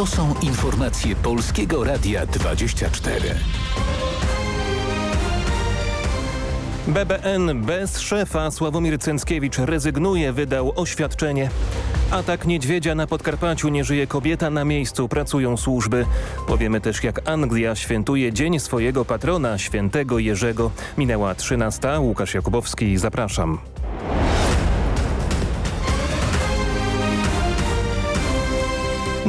To są informacje Polskiego Radia 24. BBN bez szefa Sławomir Cęckiewicz rezygnuje, wydał oświadczenie. Atak niedźwiedzia na Podkarpaciu nie żyje kobieta na miejscu, pracują służby. Powiemy też jak Anglia świętuje dzień swojego patrona, świętego Jerzego. Minęła 13. Łukasz Jakubowski, zapraszam.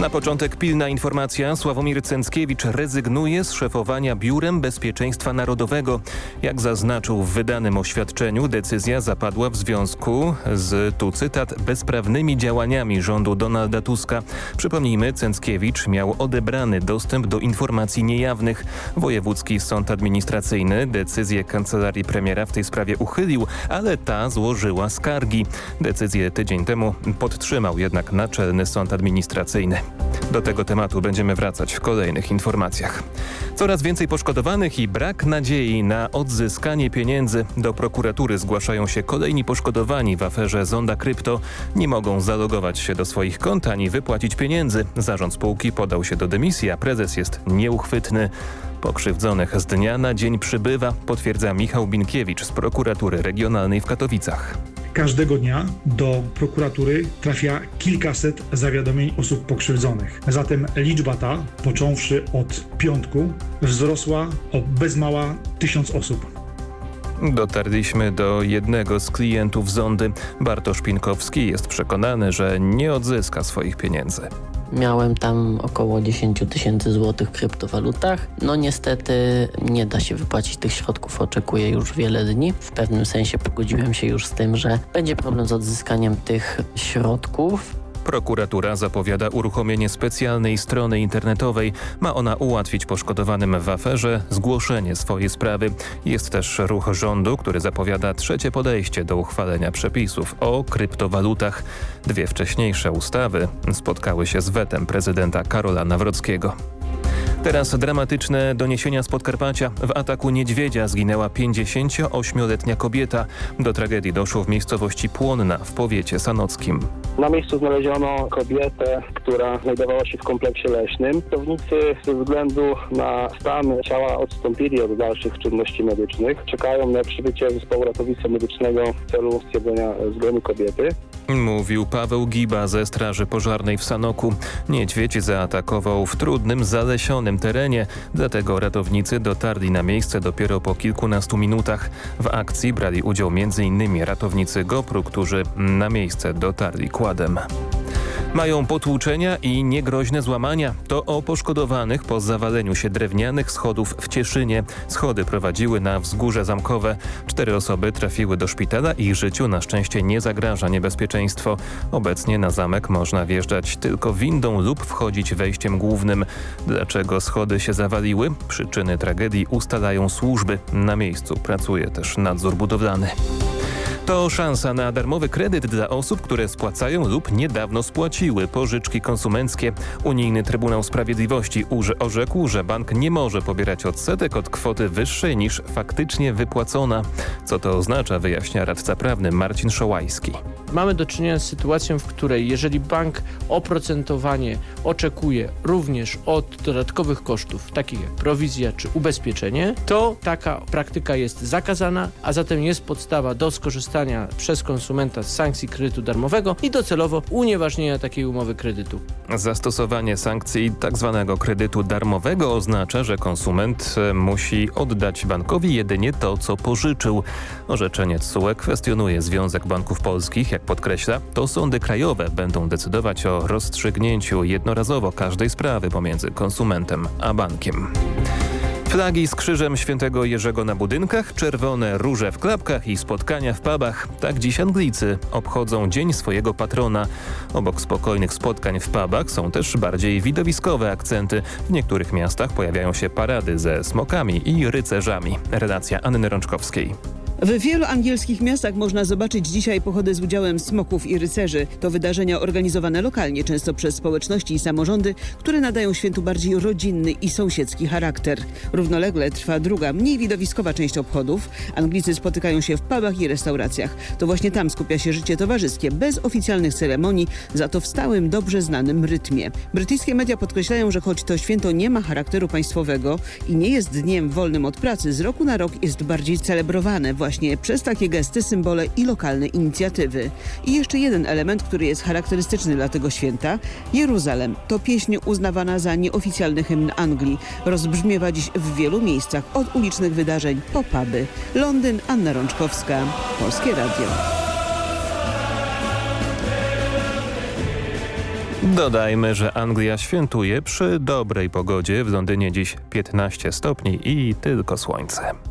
Na początek pilna informacja. Sławomir Cęckiewicz rezygnuje z szefowania Biurem Bezpieczeństwa Narodowego. Jak zaznaczył w wydanym oświadczeniu, decyzja zapadła w związku z, tu cytat, bezprawnymi działaniami rządu Donalda Tuska. Przypomnijmy, Cęckiewicz miał odebrany dostęp do informacji niejawnych. Wojewódzki Sąd Administracyjny decyzję Kancelarii Premiera w tej sprawie uchylił, ale ta złożyła skargi. Decyzję tydzień temu podtrzymał jednak Naczelny Sąd Administracyjny. Do tego tematu będziemy wracać w kolejnych informacjach. Coraz więcej poszkodowanych i brak nadziei na odzyskanie pieniędzy. Do prokuratury zgłaszają się kolejni poszkodowani w aferze Zonda Krypto. Nie mogą zalogować się do swoich kont ani wypłacić pieniędzy. Zarząd spółki podał się do dymisji, a prezes jest nieuchwytny. Pokrzywdzonych z dnia na dzień przybywa, potwierdza Michał Binkiewicz z prokuratury regionalnej w Katowicach. Każdego dnia do prokuratury trafia kilkaset zawiadomień osób pokrzywdzonych. Zatem liczba ta, począwszy od piątku, wzrosła o bez mała tysiąc osób. Dotarliśmy do jednego z klientów Zondy. Bartosz Pinkowski jest przekonany, że nie odzyska swoich pieniędzy. Miałem tam około 10 tysięcy złotych w kryptowalutach. No niestety nie da się wypłacić tych środków, oczekuję już wiele dni. W pewnym sensie pogodziłem się już z tym, że będzie problem z odzyskaniem tych środków. Prokuratura zapowiada uruchomienie specjalnej strony internetowej. Ma ona ułatwić poszkodowanym w aferze zgłoszenie swojej sprawy. Jest też ruch rządu, który zapowiada trzecie podejście do uchwalenia przepisów o kryptowalutach. Dwie wcześniejsze ustawy spotkały się z wetem prezydenta Karola Nawrockiego. Teraz dramatyczne doniesienia z Podkarpacia. W ataku niedźwiedzia zginęła 58-letnia kobieta. Do tragedii doszło w miejscowości Płonna w powiecie sanockim. Na miejscu znaleziono kobietę, która znajdowała się w kompleksie leśnym. Ratownicy ze względu na stan ciała odstąpili od dalszych czynności medycznych. Czekają na przybycie zespołu ratownictwa medycznego w celu stwierdzenia zgonu kobiety. Mówił Paweł Giba ze Straży Pożarnej w Sanoku. Niedźwiedź zaatakował w trudnym, zalesionym terenie, dlatego ratownicy dotarli na miejsce dopiero po kilkunastu minutach. W akcji brali udział m.in. ratownicy GoPru, którzy na miejsce dotarli kładem. Mają potłuczenia i niegroźne złamania. To o poszkodowanych po zawaleniu się drewnianych schodów w Cieszynie. Schody prowadziły na wzgórze zamkowe. Cztery osoby trafiły do szpitala i życiu na szczęście nie zagraża niebezpieczeństwo. Obecnie na zamek można wjeżdżać tylko windą lub wchodzić wejściem głównym. Dlaczego schody się zawaliły? Przyczyny tragedii ustalają służby. Na miejscu pracuje też nadzór budowlany. To szansa na darmowy kredyt dla osób, które spłacają lub niedawno spłaciły pożyczki konsumenckie. Unijny Trybunał Sprawiedliwości orzekł, że bank nie może pobierać odsetek od kwoty wyższej niż faktycznie wypłacona. Co to oznacza, wyjaśnia radca prawny Marcin Szołajski. Mamy do czynienia z sytuacją, w której jeżeli bank oprocentowanie oczekuje również od dodatkowych kosztów, takich jak prowizja czy ubezpieczenie, to taka praktyka jest zakazana, a zatem jest podstawa do skorzystania przez konsumenta z sankcji kredytu darmowego i docelowo unieważnienia takiej umowy kredytu. Zastosowanie sankcji tzw. Tak kredytu darmowego oznacza, że konsument e, musi oddać bankowi jedynie to, co pożyczył. Orzeczenie TSUE kwestionuje Związek Banków Polskich, jak podkreśla, to sądy krajowe będą decydować o rozstrzygnięciu jednorazowo każdej sprawy pomiędzy konsumentem a bankiem. Flagi z krzyżem świętego Jerzego na budynkach, czerwone róże w klapkach i spotkania w pubach. Tak dziś Anglicy obchodzą dzień swojego patrona. Obok spokojnych spotkań w pubach są też bardziej widowiskowe akcenty. W niektórych miastach pojawiają się parady ze smokami i rycerzami. Relacja Anny Rączkowskiej. W wielu angielskich miastach można zobaczyć dzisiaj pochody z udziałem smoków i rycerzy. To wydarzenia organizowane lokalnie, często przez społeczności i samorządy, które nadają świętu bardziej rodzinny i sąsiedzki charakter. Równolegle trwa druga, mniej widowiskowa część obchodów. Anglicy spotykają się w pubach i restauracjach. To właśnie tam skupia się życie towarzyskie, bez oficjalnych ceremonii, za to w stałym, dobrze znanym rytmie. Brytyjskie media podkreślają, że choć to święto nie ma charakteru państwowego i nie jest dniem wolnym od pracy, z roku na rok jest bardziej celebrowane właśnie przez takie gesty, symbole i lokalne inicjatywy. I jeszcze jeden element, który jest charakterystyczny dla tego święta. Jeruzalem to pieśń uznawana za nieoficjalny hymn Anglii. Rozbrzmiewa dziś w wielu miejscach, od ulicznych wydarzeń po puby. Londyn, Anna Rączkowska, Polskie Radio. Dodajmy, że Anglia świętuje przy dobrej pogodzie. W Londynie dziś 15 stopni i tylko słońce.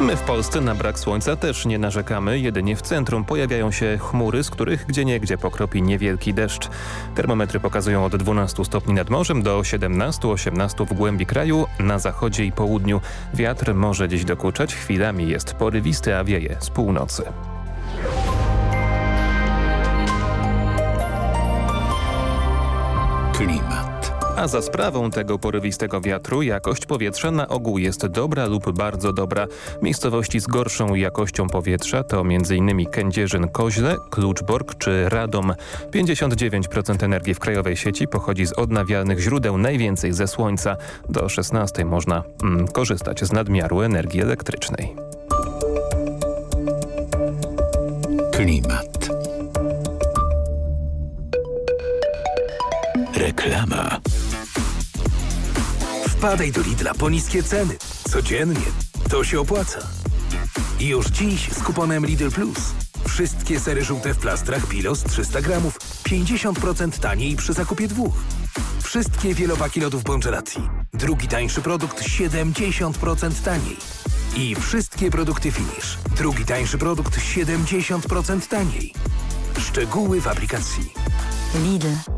My w Polsce na brak słońca też nie narzekamy, jedynie w centrum pojawiają się chmury, z których gdzieniegdzie pokropi niewielki deszcz. Termometry pokazują od 12 stopni nad morzem do 17-18 w głębi kraju, na zachodzie i południu. Wiatr może dziś dokuczać, chwilami jest porywisty, a wieje z północy. A za sprawą tego porywistego wiatru jakość powietrza na ogół jest dobra lub bardzo dobra. Miejscowości z gorszą jakością powietrza to m.in. Kędzierzyn-Koźle, Kluczbork czy Radom. 59% energii w krajowej sieci pochodzi z odnawialnych źródeł, najwięcej ze słońca. Do 16 można mm, korzystać z nadmiaru energii elektrycznej. Klimat. Reklama. Wpadaj do Lidla po niskie ceny. Codziennie. To się opłaca. I już dziś z kuponem Lidl Plus. Wszystkie sery żółte w plastrach Pilos 300 gramów. 50% taniej przy zakupie dwóch. Wszystkie wielopaki lodów Bongelati. Drugi tańszy produkt 70% taniej. I wszystkie produkty Finish. Drugi tańszy produkt 70% taniej. Szczegóły w aplikacji. Lidl.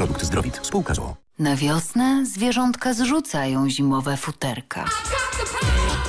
Naturprodukt Zdrowit. Spółka ZOO. Na wiosnę zwierzątka zrzucają zimowe futerka.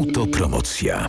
Autopromocja.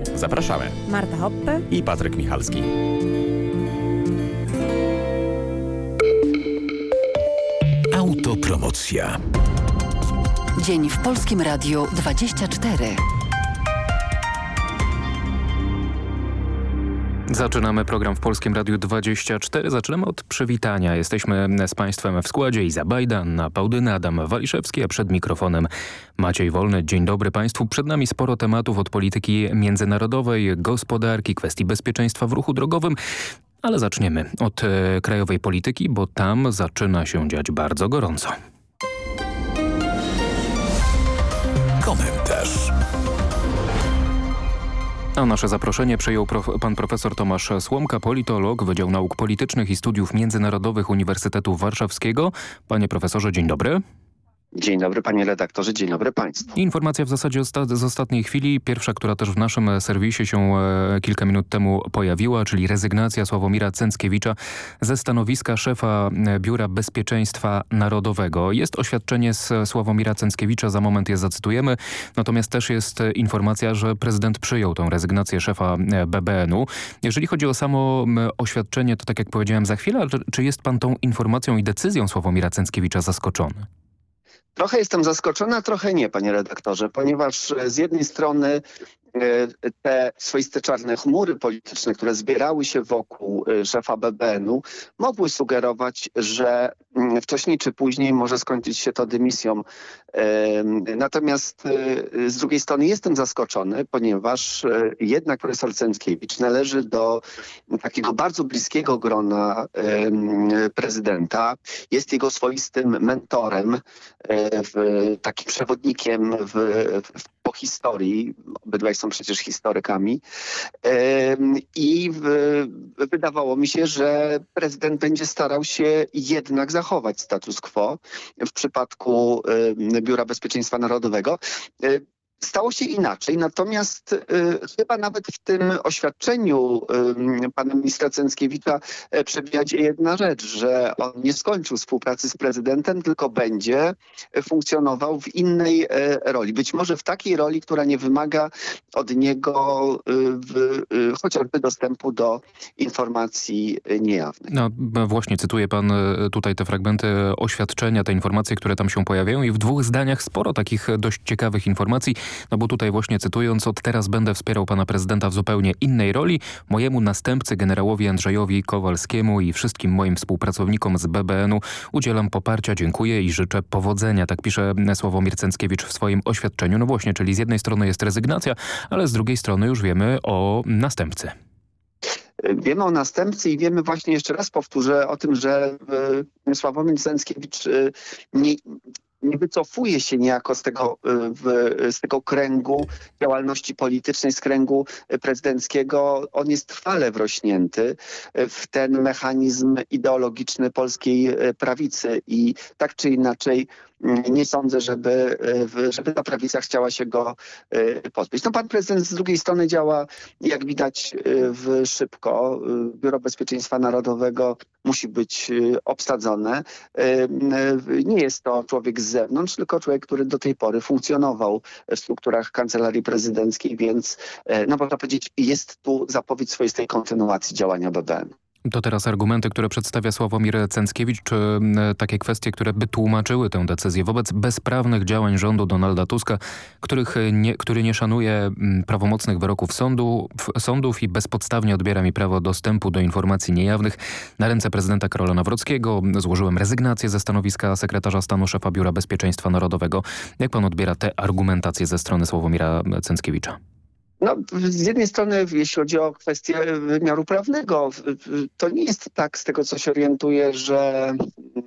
Zapraszamy. Marta Hoppe i Patryk Michalski. Autopromocja. Dzień w Polskim Radiu 24. Zaczynamy program w Polskim Radiu 24. Zaczynamy od przywitania. Jesteśmy z Państwem w składzie Iza Bajda, Anna Pałdyna, Adam Waliszewski, a przed mikrofonem Maciej Wolny. Dzień dobry Państwu. Przed nami sporo tematów od polityki międzynarodowej, gospodarki, kwestii bezpieczeństwa w ruchu drogowym. Ale zaczniemy od e, krajowej polityki, bo tam zaczyna się dziać bardzo gorąco. Komentarz. A nasze zaproszenie przyjął prof pan profesor Tomasz Słomka, politolog, Wydział Nauk Politycznych i Studiów Międzynarodowych Uniwersytetu Warszawskiego. Panie profesorze, dzień dobry. Dzień dobry panie redaktorze, dzień dobry państwu. Informacja w zasadzie z ostatniej chwili, pierwsza, która też w naszym serwisie się e, kilka minut temu pojawiła, czyli rezygnacja Sławomira Cęckiewicza ze stanowiska szefa e, Biura Bezpieczeństwa Narodowego. Jest oświadczenie z Sławomira Cęckiewicza, za moment je zacytujemy, natomiast też jest informacja, że prezydent przyjął tą rezygnację szefa e, BBN-u. Jeżeli chodzi o samo oświadczenie, to tak jak powiedziałem za chwilę, czy jest pan tą informacją i decyzją Sławomira Cęckiewicza zaskoczony? Trochę jestem zaskoczona, trochę nie, panie redaktorze, ponieważ z jednej strony E, te swoiste czarne chmury polityczne, które zbierały się wokół e, szefa BBN-u, mogły sugerować, że mm, wcześniej czy później może skończyć się to dymisją. Natomiast e, z drugiej strony jestem zaskoczony, ponieważ jednak profesor Cęckiewicz należy do takiego bardzo bliskiego grona prezydenta. Jest jego swoistym mentorem, takim przewodnikiem w, w, po historii. Obydwaj są przecież historykami. I wydawało mi się, że prezydent będzie starał się jednak zachować status quo w przypadku Biura Bezpieczeństwa Narodowego. Stało się inaczej, natomiast y, chyba nawet w tym oświadczeniu y, pana ministra Cęckiewicza y, przebija się jedna rzecz, że on nie skończył współpracy z prezydentem, tylko będzie funkcjonował w innej roli. Być może w takiej roli, która nie wymaga od niego w, chociażby dostępu do informacji niejawnych. No właśnie, cytuje pan tutaj te fragmenty oświadczenia, te informacje, które tam się pojawiają i w dwóch zdaniach sporo takich dość ciekawych informacji. No bo tutaj właśnie cytując, od teraz będę wspierał pana prezydenta w zupełnie innej roli. Mojemu następcy generałowi Andrzejowi Kowalskiemu i wszystkim moim współpracownikom z BBN-u udzielam poparcia, dziękuję i życzę powodzenia. Tak pisze Sławomir Cęckiewicz w swoim oświadczeniu. No właśnie, czyli z jednej strony jest rezygnacja, ale z drugiej strony już wiemy o następcy. Wiemy o następcy i wiemy właśnie, jeszcze raz powtórzę, o tym, że e, Sławomir Cęckiewicz e, nie, nie wycofuje się niejako z tego, y, w, z tego kręgu działalności politycznej, z kręgu prezydenckiego. On jest trwale wrośnięty w ten mechanizm ideologiczny polskiej y, prawicy i tak czy inaczej nie sądzę, żeby, żeby ta prawica chciała się go e, pozbyć. No pan prezydent z drugiej strony działa, jak widać, e, w szybko. E, Biuro Bezpieczeństwa Narodowego musi być obsadzone. Nie jest to człowiek z zewnątrz, tylko człowiek, który do tej pory funkcjonował w strukturach kancelarii prezydenckiej, więc no można powiedzieć, jest tu zapowiedź swoistej kontynuacji działania BBN. To teraz argumenty, które przedstawia Sławomir Cęckiewicz, czy takie kwestie, które by tłumaczyły tę decyzję wobec bezprawnych działań rządu Donalda Tuska, których nie, który nie szanuje prawomocnych wyroków sądu, sądów i bezpodstawnie odbiera mi prawo dostępu do informacji niejawnych. Na ręce prezydenta Karola Nawrockiego złożyłem rezygnację ze stanowiska sekretarza stanu szefa Biura Bezpieczeństwa Narodowego. Jak pan odbiera te argumentacje ze strony Sławomira Cęckiewicza? No, z jednej strony, jeśli chodzi o kwestię wymiaru prawnego, to nie jest tak z tego, co się orientuje, że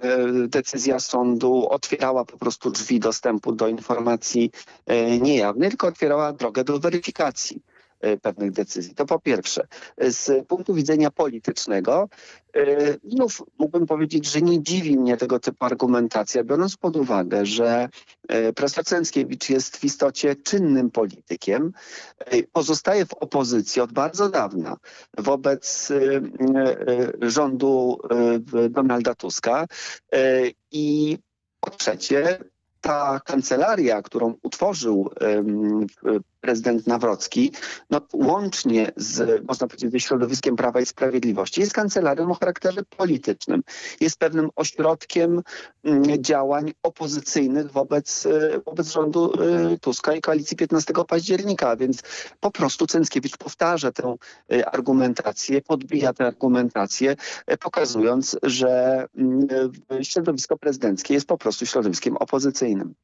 e, decyzja sądu otwierała po prostu drzwi dostępu do informacji e, niejawnej, tylko otwierała drogę do weryfikacji. E, pewnych decyzji. To po pierwsze. Z punktu widzenia politycznego e, znów mógłbym powiedzieć, że nie dziwi mnie tego typu argumentacja, biorąc pod uwagę, że e, profesor Cęckiewicz jest w istocie czynnym politykiem, pozostaje w opozycji od bardzo dawna wobec rządu Donalda Tuska i po trzecie ta kancelaria, którą utworzył prezydent Nawrocki, no, łącznie z, można powiedzieć, ze środowiskiem Prawa i Sprawiedliwości, jest kancelarią o charakterze politycznym. Jest pewnym ośrodkiem działań opozycyjnych wobec, e, wobec rządu e, Tuska i koalicji 15 października, więc po prostu Cęckiewicz powtarza tę e, argumentację, podbija tę argumentację, pokazując, że środowisko prezydenckie jest po prostu środowiskiem opozycyjnym.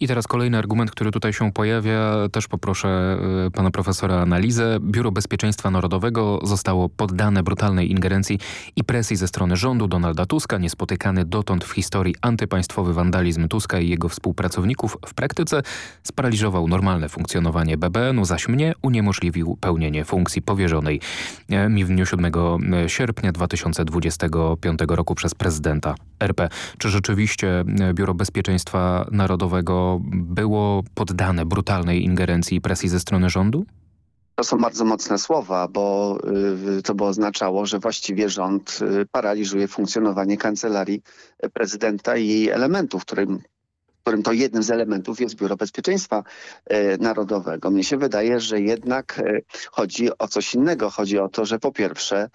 I teraz kolejny argument, który tutaj się pojawia, też poproszę poproszę y, pana profesora analizę. Biuro Bezpieczeństwa Narodowego zostało poddane brutalnej ingerencji i presji ze strony rządu Donalda Tuska. Niespotykany dotąd w historii antypaństwowy wandalizm Tuska i jego współpracowników w praktyce sparaliżował normalne funkcjonowanie BBN-u, zaś mnie uniemożliwił pełnienie funkcji powierzonej e, mi w dniu 7 e, sierpnia 2025 roku przez prezydenta RP. Czy rzeczywiście e, Biuro Bezpieczeństwa Narodowego było poddane brutalnej ingerencji i presji ze strony rządu? To są bardzo mocne słowa, bo y, to by oznaczało, że właściwie rząd y, paraliżuje funkcjonowanie kancelarii prezydenta i jej elementów, którym którym to jednym z elementów jest Biuro Bezpieczeństwa e, Narodowego. Mnie się wydaje, że jednak e, chodzi o coś innego. Chodzi o to, że po pierwsze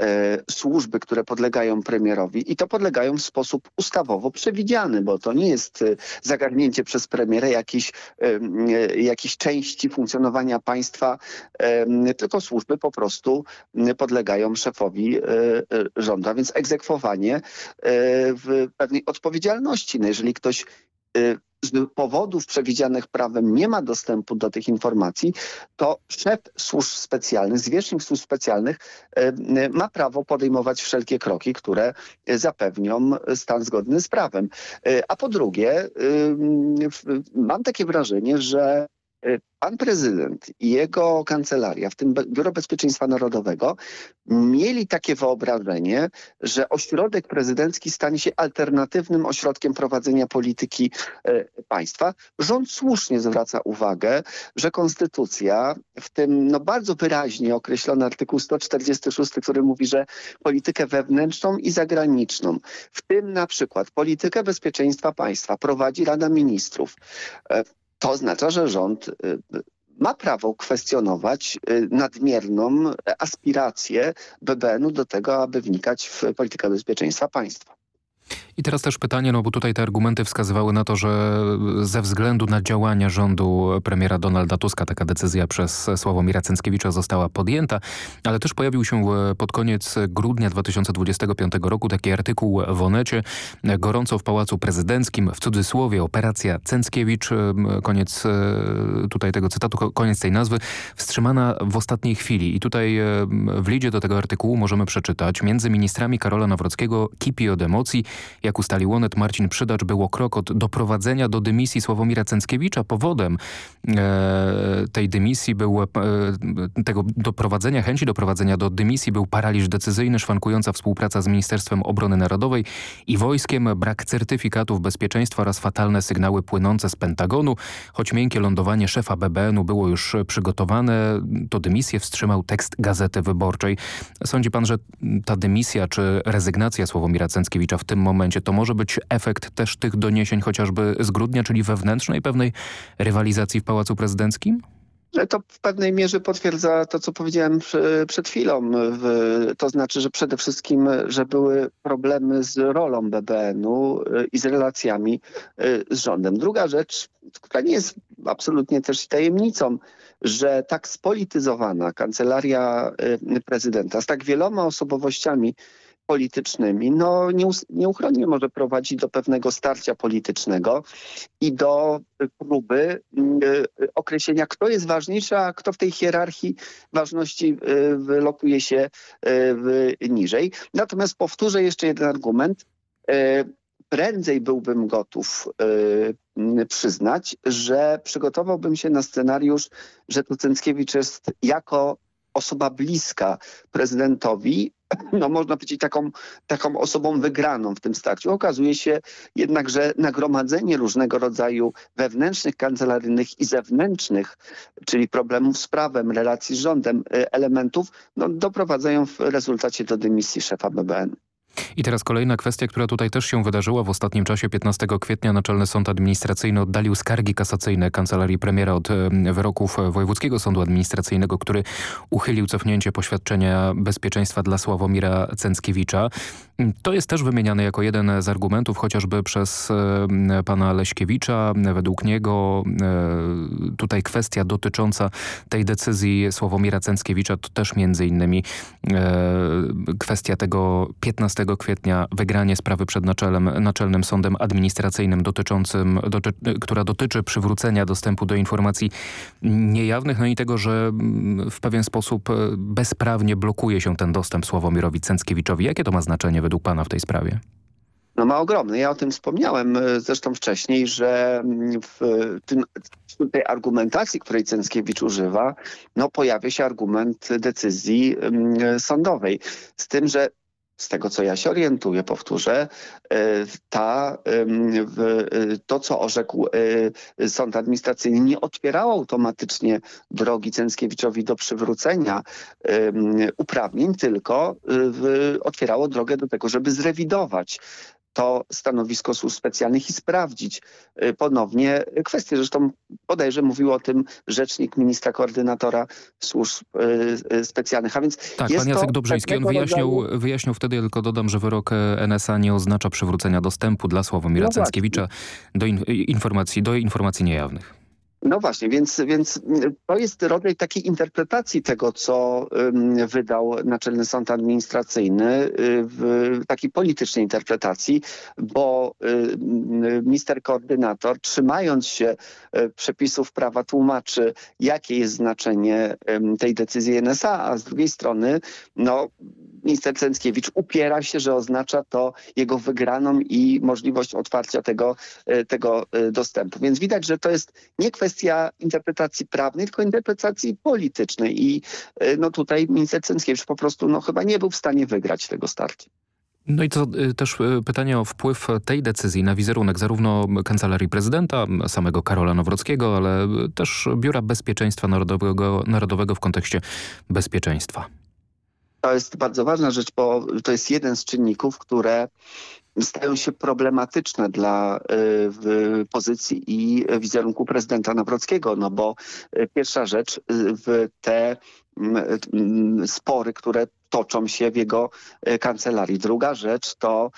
e, służby, które podlegają premierowi i to podlegają w sposób ustawowo przewidziany, bo to nie jest zagarnięcie przez premiera jakiejś, jakiejś części funkcjonowania państwa, tylko służby po prostu podlegają szefowi rządu, a więc egzekwowanie pewnej odpowiedzialności. No jeżeli ktoś z powodów przewidzianych prawem nie ma dostępu do tych informacji, to szef służb specjalnych, zwierzchnik służb specjalnych y, y, ma prawo podejmować wszelkie kroki, które zapewnią stan zgodny z prawem. A po drugie, mam takie wrażenie, że pan prezydent i jego kancelaria, w tym Biuro Bezpieczeństwa Narodowego, mieli takie wyobrażenie, że ośrodek prezydencki stanie się alternatywnym ośrodkiem prowadzenia polityki e, państwa. Rząd słusznie zwraca uwagę, że konstytucja, w tym no, bardzo wyraźnie określony artykuł 146, który mówi, że politykę wewnętrzną i zagraniczną, w tym na przykład politykę bezpieczeństwa państwa prowadzi Rada Ministrów. To oznacza, że rząd y, ma prawo kwestionować y, nadmierną aspirację BBN-u do tego, aby wnikać w politykę bezpieczeństwa państwa. I teraz też pytanie, no bo tutaj te argumenty wskazywały na to, że ze względu na działania rządu premiera Donalda Tuska taka decyzja przez Sławomira Cęckiewicza została podjęta, ale też pojawił się pod koniec grudnia 2025 roku taki artykuł w Onecie, gorąco w Pałacu Prezydenckim, w cudzysłowie operacja Cęckiewicz, koniec tutaj tego cytatu, koniec tej nazwy, wstrzymana w ostatniej chwili. I tutaj w lidzie do tego artykułu możemy przeczytać, między ministrami Karola Nawrockiego kipi od emocji, jak ustalił Onet, Marcin Przydacz było krok od doprowadzenia do dymisji Sławomira Cęckiewicza. Powodem e, tej dymisji był, e, tego doprowadzenia, chęci doprowadzenia do dymisji był paraliż decyzyjny, szwankująca współpraca z Ministerstwem Obrony Narodowej i wojskiem, brak certyfikatów bezpieczeństwa oraz fatalne sygnały płynące z Pentagonu. Choć miękkie lądowanie szefa BBN-u było już przygotowane, to dymisję wstrzymał tekst Gazety Wyborczej. Sądzi pan, że ta dymisja czy rezygnacja Sławomira Cęckiewicza w tym momencie to może być efekt też tych doniesień chociażby z grudnia, czyli wewnętrznej pewnej rywalizacji w Pałacu Prezydenckim? To w pewnej mierze potwierdza to, co powiedziałem przed chwilą. To znaczy, że przede wszystkim, że były problemy z rolą BBN-u y, i z relacjami y, z rządem. Druga rzecz, która nie jest absolutnie też tajemnicą, że tak spolityzowana kancelaria y, prezydenta z tak wieloma osobowościami politycznymi, no nieuchronnie może prowadzić do pewnego starcia politycznego i do próby y, określenia, kto jest ważniejszy, a kto w tej hierarchii ważności y, wylokuje się y, niżej. Natomiast powtórzę jeszcze jeden argument. Prędzej byłbym gotów przyznać, że przygotowałbym się na scenariusz, że Tucęckiewicz jest jako osoba bliska prezydentowi, no można powiedzieć taką, taką osobą wygraną w tym starciu. Okazuje się jednak, że nagromadzenie różnego rodzaju wewnętrznych, kancelaryjnych i zewnętrznych, czyli problemów z prawem, relacji z rządem, y, elementów, no, doprowadzają w rezultacie do dymisji szefa BBN. I teraz kolejna kwestia, która tutaj też się wydarzyła w ostatnim czasie. 15 kwietnia Naczelny Sąd Administracyjny oddalił skargi kasacyjne Kancelarii Premiera od wyroków Wojewódzkiego Sądu Administracyjnego, który uchylił cofnięcie poświadczenia bezpieczeństwa dla Sławomira Cęckiewicza. To jest też wymieniane jako jeden z argumentów chociażby przez pana Leśkiewicza. Według niego e, tutaj kwestia dotycząca tej decyzji Sławomira Cęckiewicza to też między innymi e, kwestia tego 15 15 kwietnia wygranie sprawy przed naczelem, Naczelnym Sądem Administracyjnym dotyczącym, doty, która dotyczy przywrócenia dostępu do informacji niejawnych, no i tego, że mm, w pewien sposób e, bezprawnie blokuje się ten dostęp Sławomirowi Cęckiewiczowi. Jakie to ma znaczenie według pana w tej sprawie? No ma ogromny. Ja o tym wspomniałem e, zresztą wcześniej, że mm, w, tym, w tej argumentacji, której Cęckiewicz używa, no pojawia się argument decyzji mm, sądowej. Z tym, że z tego co ja się orientuję, powtórzę, e, ta, e, to co orzekł sąd administracyjny nie otwierało automatycznie drogi Cęckiewiczowi do przywrócenia uprawnień, tylko otwierało drogę do tego, żeby zrewidować to stanowisko służb specjalnych i sprawdzić y, ponownie kwestię. Zresztą bodajże mówił o tym rzecznik ministra koordynatora służb y, y, specjalnych. A więc tak, pan Jacek Dobrzyński, on wyjaśnił, rodzaju... wyjaśnił wtedy, ja tylko dodam, że wyrok e, NSA nie oznacza przywrócenia dostępu dla Sławomira no Cęckiewicza do in informacji, do informacji niejawnych. No właśnie, więc, więc to jest rodzaj takiej interpretacji tego, co wydał Naczelny Sąd Administracyjny, y, w takiej politycznej interpretacji, bo y, minister koordynator, trzymając się y, przepisów prawa, tłumaczy, jakie jest znaczenie tej decyzji NSA, a z drugiej strony no, minister Cęckiewicz upiera się, że oznacza to jego wygraną i możliwość otwarcia tego, tego dostępu. Więc widać, że to jest nie kwestia interpretacji prawnej, tylko interpretacji politycznej i y, no tutaj minister Cęckiewicz po prostu no chyba nie był w stanie wygrać tego starcia. No i to też pytanie o wpływ tej decyzji na wizerunek zarówno Kancelarii Prezydenta, samego Karola Nowrockiego, ale też Biura Bezpieczeństwa Narodowego, Narodowego w kontekście bezpieczeństwa. To jest bardzo ważna rzecz, bo to jest jeden z czynników, które stają się problematyczne dla y, pozycji i wizerunku prezydenta Nawrockiego, no bo y, pierwsza rzecz, y, w te spory, które toczą się w jego kancelarii. Druga rzecz to mm,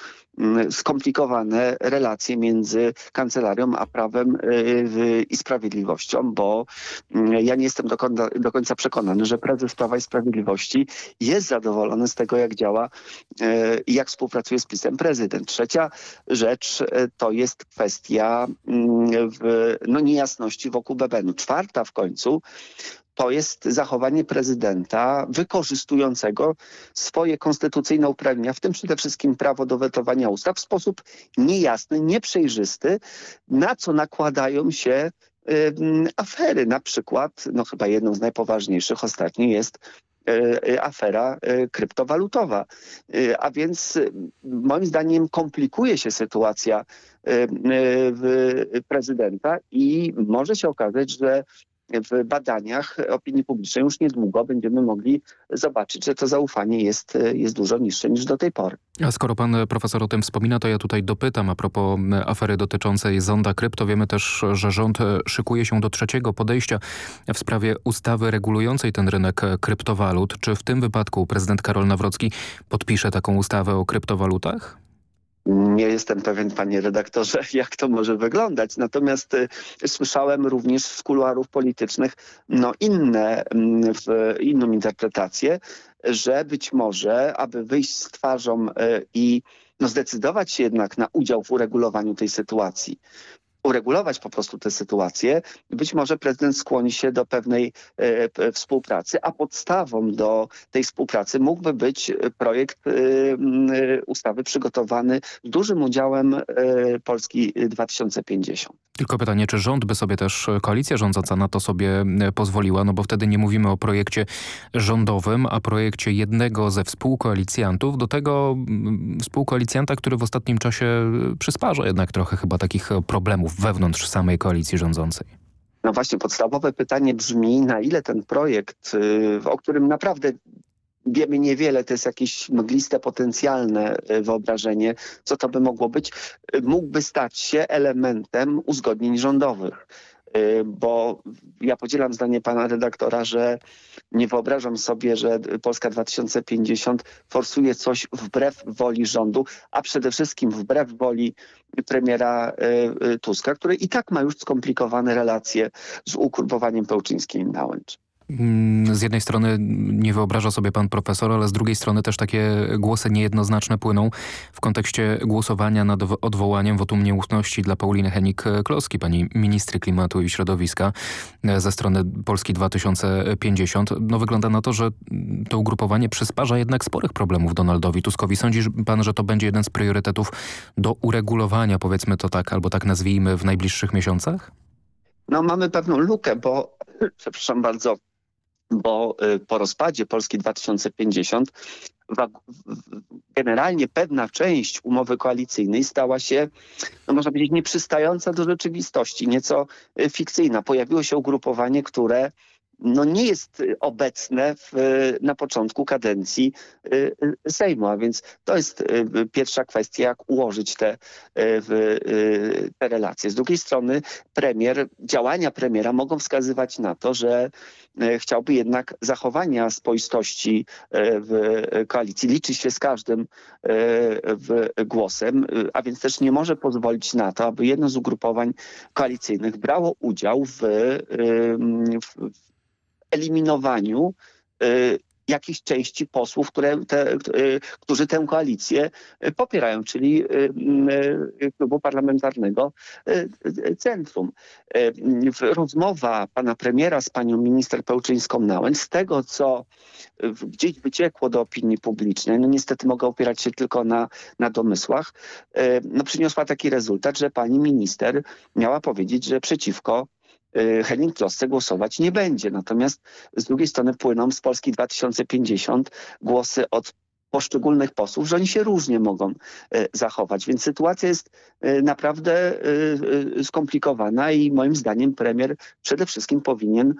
skomplikowane relacje między kancelarią a prawem e, i sprawiedliwością, bo mm, ja nie jestem do końca, przekonany, że prezes Prawa i Sprawiedliwości jest zadowolony z tego, jak działa e, i jak współpracuje z PiSem prezydent. Trzecia rzecz to jest kwestia mm, no, niejasności wokół BBN-u. Czwarta w końcu to jest zachowanie prezydenta wykorzystującego swoje konstytucyjne uprawnienia, w tym przede wszystkim prawo do wetowania ustaw w sposób niejasny, nieprzejrzysty, na co nakładają się y, afery. Na przykład, no chyba jedną z najpoważniejszych ostatnio jest y, afera y, kryptowalutowa. A więc moim zdaniem komplikuje się sytuacja prezydenta i może się okazać, że w badaniach opinii publicznej już niedługo będziemy mogli zobaczyć, że to zaufanie jest, jest dużo niższe niż do tej pory. A skoro pan profesor o tym wspomina, to ja tutaj dopytam a propos afery dotyczącej zonda krypto. Wiemy też, że rząd szykuje się do trzeciego podejścia w sprawie ustawy regulującej ten rynek kryptowalut. Czy w tym wypadku prezydent Karol Nawrocki podpisze taką ustawę o kryptowalutach? Nie jestem pewien, panie redaktorze, jak to może wyglądać. Natomiast y, słyszałem również z kuluarów politycznych no, inne, mm, w, inną interpretację, że być może, aby wyjść z twarzą y, i no, zdecydować się jednak na udział w uregulowaniu tej sytuacji, uregulować po prostu tę sytuację. Być może prezydent skłoni się do pewnej e, współpracy, a podstawą do tej współpracy mógłby być projekt e, e, ustawy przygotowany z dużym udziałem e, Polski 2050. Tylko pytanie, czy rząd by sobie też, koalicja rządząca na to sobie e, pozwoliła, no bo wtedy nie mówimy o projekcie rządowym, a projekcie jednego ze współkoalicjantów, do tego współkoalicjanta, który w ostatnim czasie e, przysparza jednak trochę chyba takich problemów wewnątrz samej koalicji rządzącej? No właśnie, podstawowe pytanie brzmi, na ile ten projekt, y, o którym naprawdę wiemy niewiele, to jest jakieś mgliste, potencjalne y, wyobrażenie, co to by mogło być, y, mógłby stać się elementem uzgodnień rządowych. Y, bo ja podzielam zdanie pana redaktora, że nie wyobrażam sobie, że Polska 2050 forsuje coś wbrew woli rządu, a przede wszystkim wbrew woli premiera y, y, Tuska, który i tak ma już skomplikowane relacje z ugrupowaniem pełczyńskim na Łęcz. Mm, z jednej strony nie wyobraża sobie pan profesor, ale z drugiej strony też takie głosy niejednoznaczne płyną w kontekście głosowania nad odwołaniem wotum nieufności dla Pauliny Henik-Kloski, pani ministry klimatu i środowiska e, ze strony Polski 2050. No wygląda na to, że to ugrupowanie przysparza jednak sporych problemów Donaldowi Tuskowi. Sądzi pan, że to będzie jeden z priorytetów do uregulowania, powiedzmy to tak, albo tak nazwijmy, w najbliższych miesiącach? No mamy pewną lukę, bo przepraszam bardzo, bo y, po rozpadzie Polski 2050 generalnie pewna część umowy koalicyjnej stała się, no można powiedzieć, nieprzystająca do rzeczywistości, nieco y, fikcyjna. Pojawiło się ugrupowanie, które no nie jest obecne w, na początku kadencji y, Sejmu, a więc to jest pierwsza kwestia, jak ułożyć te, te relacje. Z drugiej strony premier, działania premiera mogą wskazywać na to, że chciałby jednak zachowania spoistości e, w koalicji, liczy się z każdym e, głosem, a więc też nie może pozwolić na to, aby jedno z ugrupowań koalicyjnych brało udział w, w eliminowaniu jakiejś części posłów, które te, którzy tę koalicję popierają, czyli klubu parlamentarnego Centrum. Rozmowa pana premiera z panią minister Pełczyńską-Nałęcz, z tego co gdzieś wyciekło do opinii publicznej, no niestety mogę opierać się tylko na, na domysłach, no przyniosła taki rezultat, że pani minister miała powiedzieć, że przeciwko Y, Henning Klosce głosować nie będzie. Natomiast z drugiej strony płyną z Polski 2050 głosy od poszczególnych posłów, że oni się różnie mogą y, zachować. Więc sytuacja jest y, naprawdę skomplikowana i moim zdaniem premier przede wszystkim powinien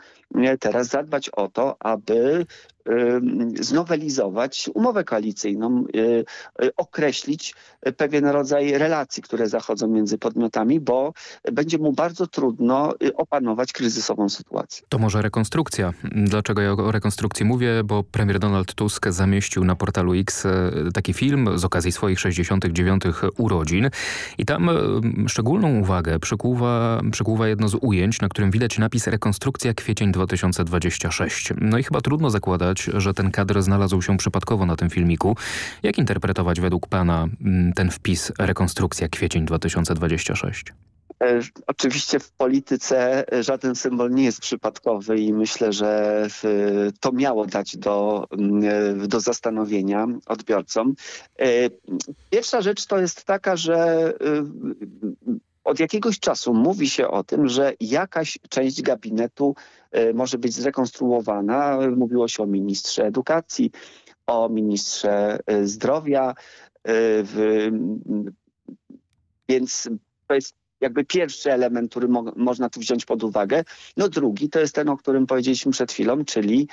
teraz zadbać o to, aby znowelizować umowę koalicyjną, y, y, określić pewien rodzaj relacji, które zachodzą między podmiotami, bo będzie mu bardzo trudno y, opanować kryzysową sytuację. To może rekonstrukcja. Dlaczego ja o rekonstrukcji mówię? Bo premier Donald Tusk zamieścił na portalu X taki film z okazji swoich 69 urodzin i tam szczególną uwagę przykuwa, przykuwa jedno z ujęć, na którym widać napis rekonstrukcja kwiecień 2026. No i chyba trudno zakładać, że ten kadr znalazł się przypadkowo na tym filmiku. Jak interpretować według pana mm, ten wpis rekonstrukcja kwiecień 2026? E, oczywiście w polityce żaden symbol nie jest przypadkowy i myślę, że to miało dać do, mm, do zastanowienia odbiorcom. E, pierwsza rzecz to jest taka, że od jakiegoś czasu mówi się o tym, że jakaś część gabinetu e, może być zrekonstruowana. Mówiło się o ministrze edukacji, o ministrze e, zdrowia, e, w, więc to jest jakby pierwszy element, który mo można tu wziąć pod uwagę. No drugi to jest ten, o którym powiedzieliśmy przed chwilą, czyli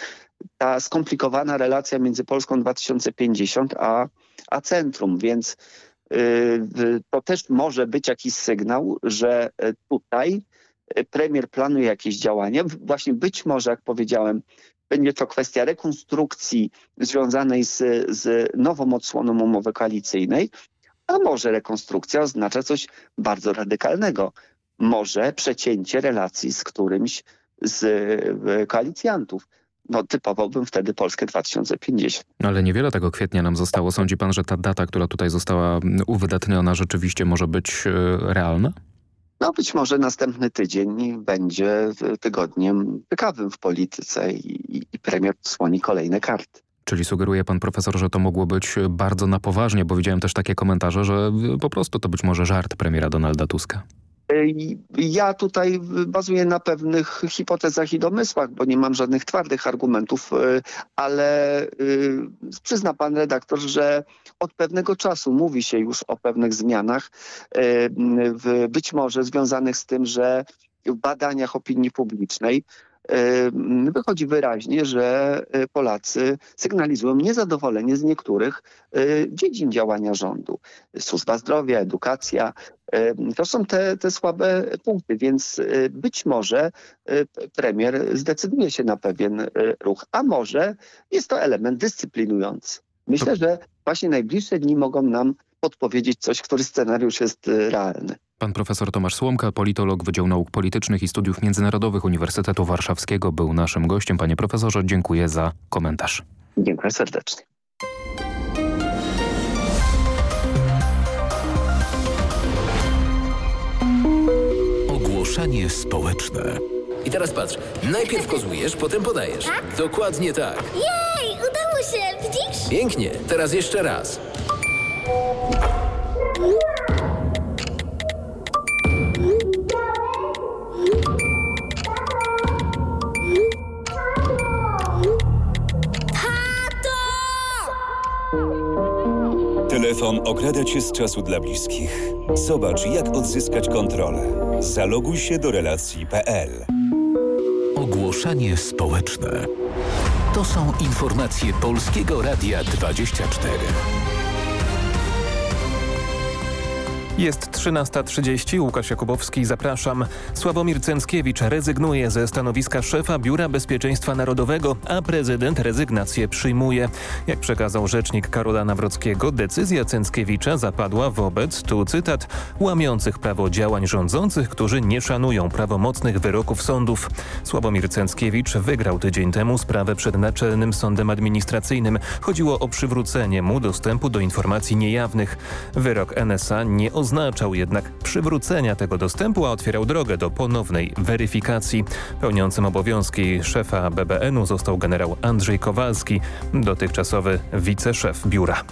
ta skomplikowana relacja między Polską 2050 a, a Centrum, więc Y, to też może być jakiś sygnał, że e, tutaj e, premier planuje jakieś działania. Właśnie być może, jak powiedziałem, będzie to kwestia rekonstrukcji związanej z, z nową odsłoną umowy koalicyjnej, a może rekonstrukcja oznacza coś bardzo radykalnego. Może przecięcie relacji z którymś z e, koalicjantów no, typowałbym wtedy Polskę 2050. Ale niewiele tego kwietnia nam zostało. Sądzi pan, że ta data, która tutaj została mm, uwydatniona rzeczywiście może być e, realna? No być może następny tydzień będzie tygodniem ciekawym w polityce i, i premier słoni kolejne karty. Czyli sugeruje pan profesor, że to mogło być bardzo na poważnie, bo widziałem też takie komentarze, że po prostu to być może żart premiera Donalda Tuska. Ja tutaj bazuję na pewnych hipotezach i domysłach, bo nie mam żadnych twardych argumentów, y, ale y, przyzna pan redaktor, że od pewnego czasu mówi się już o pewnych zmianach, być może związanych z tym, że w badaniach opinii publicznej wychodzi wyraźnie, że Polacy sygnalizują niezadowolenie z niektórych dziedzin działania rządu. Służba zdrowia, edukacja, to są te, te słabe punkty, więc y, być może premier zdecyduje się na pewien ruch, a może jest to element dyscyplinujący. Myślę, że właśnie najbliższe dni mogą nam podpowiedzieć coś, który scenariusz jest realny. Pan profesor Tomasz Słomka, politolog Wydział Nauk Politycznych i Studiów Międzynarodowych Uniwersytetu Warszawskiego był naszym gościem. Panie profesorze, dziękuję za komentarz. Dziękuję serdecznie. Ogłoszenie społeczne. I teraz patrz, najpierw kozujesz, potem podajesz. Tak? Dokładnie tak. Jej, udało się, widzisz? Pięknie, teraz jeszcze raz. Telefon okrada cię z czasu dla bliskich. Zobacz, jak odzyskać kontrolę. Zaloguj się do relacji.pl. Ogłoszenie społeczne. To są informacje Polskiego Radia 24. Jest 13.30, Łukasz Jakubowski, zapraszam. Sławomir Cęckiewicz rezygnuje ze stanowiska szefa Biura Bezpieczeństwa Narodowego, a prezydent rezygnację przyjmuje. Jak przekazał rzecznik Karola Nawrockiego, decyzja Cęckiewicza zapadła wobec, tu cytat, łamiących prawo działań rządzących, którzy nie szanują prawomocnych wyroków sądów. Sławomir Cęckiewicz wygrał tydzień temu sprawę przed Naczelnym Sądem Administracyjnym. Chodziło o przywrócenie mu dostępu do informacji niejawnych. Wyrok NSA nie oznaczał oznaczał jednak przywrócenia tego dostępu, a otwierał drogę do ponownej weryfikacji. Pełniącym obowiązki szefa BBN-u został generał Andrzej Kowalski, dotychczasowy wiceszef biura.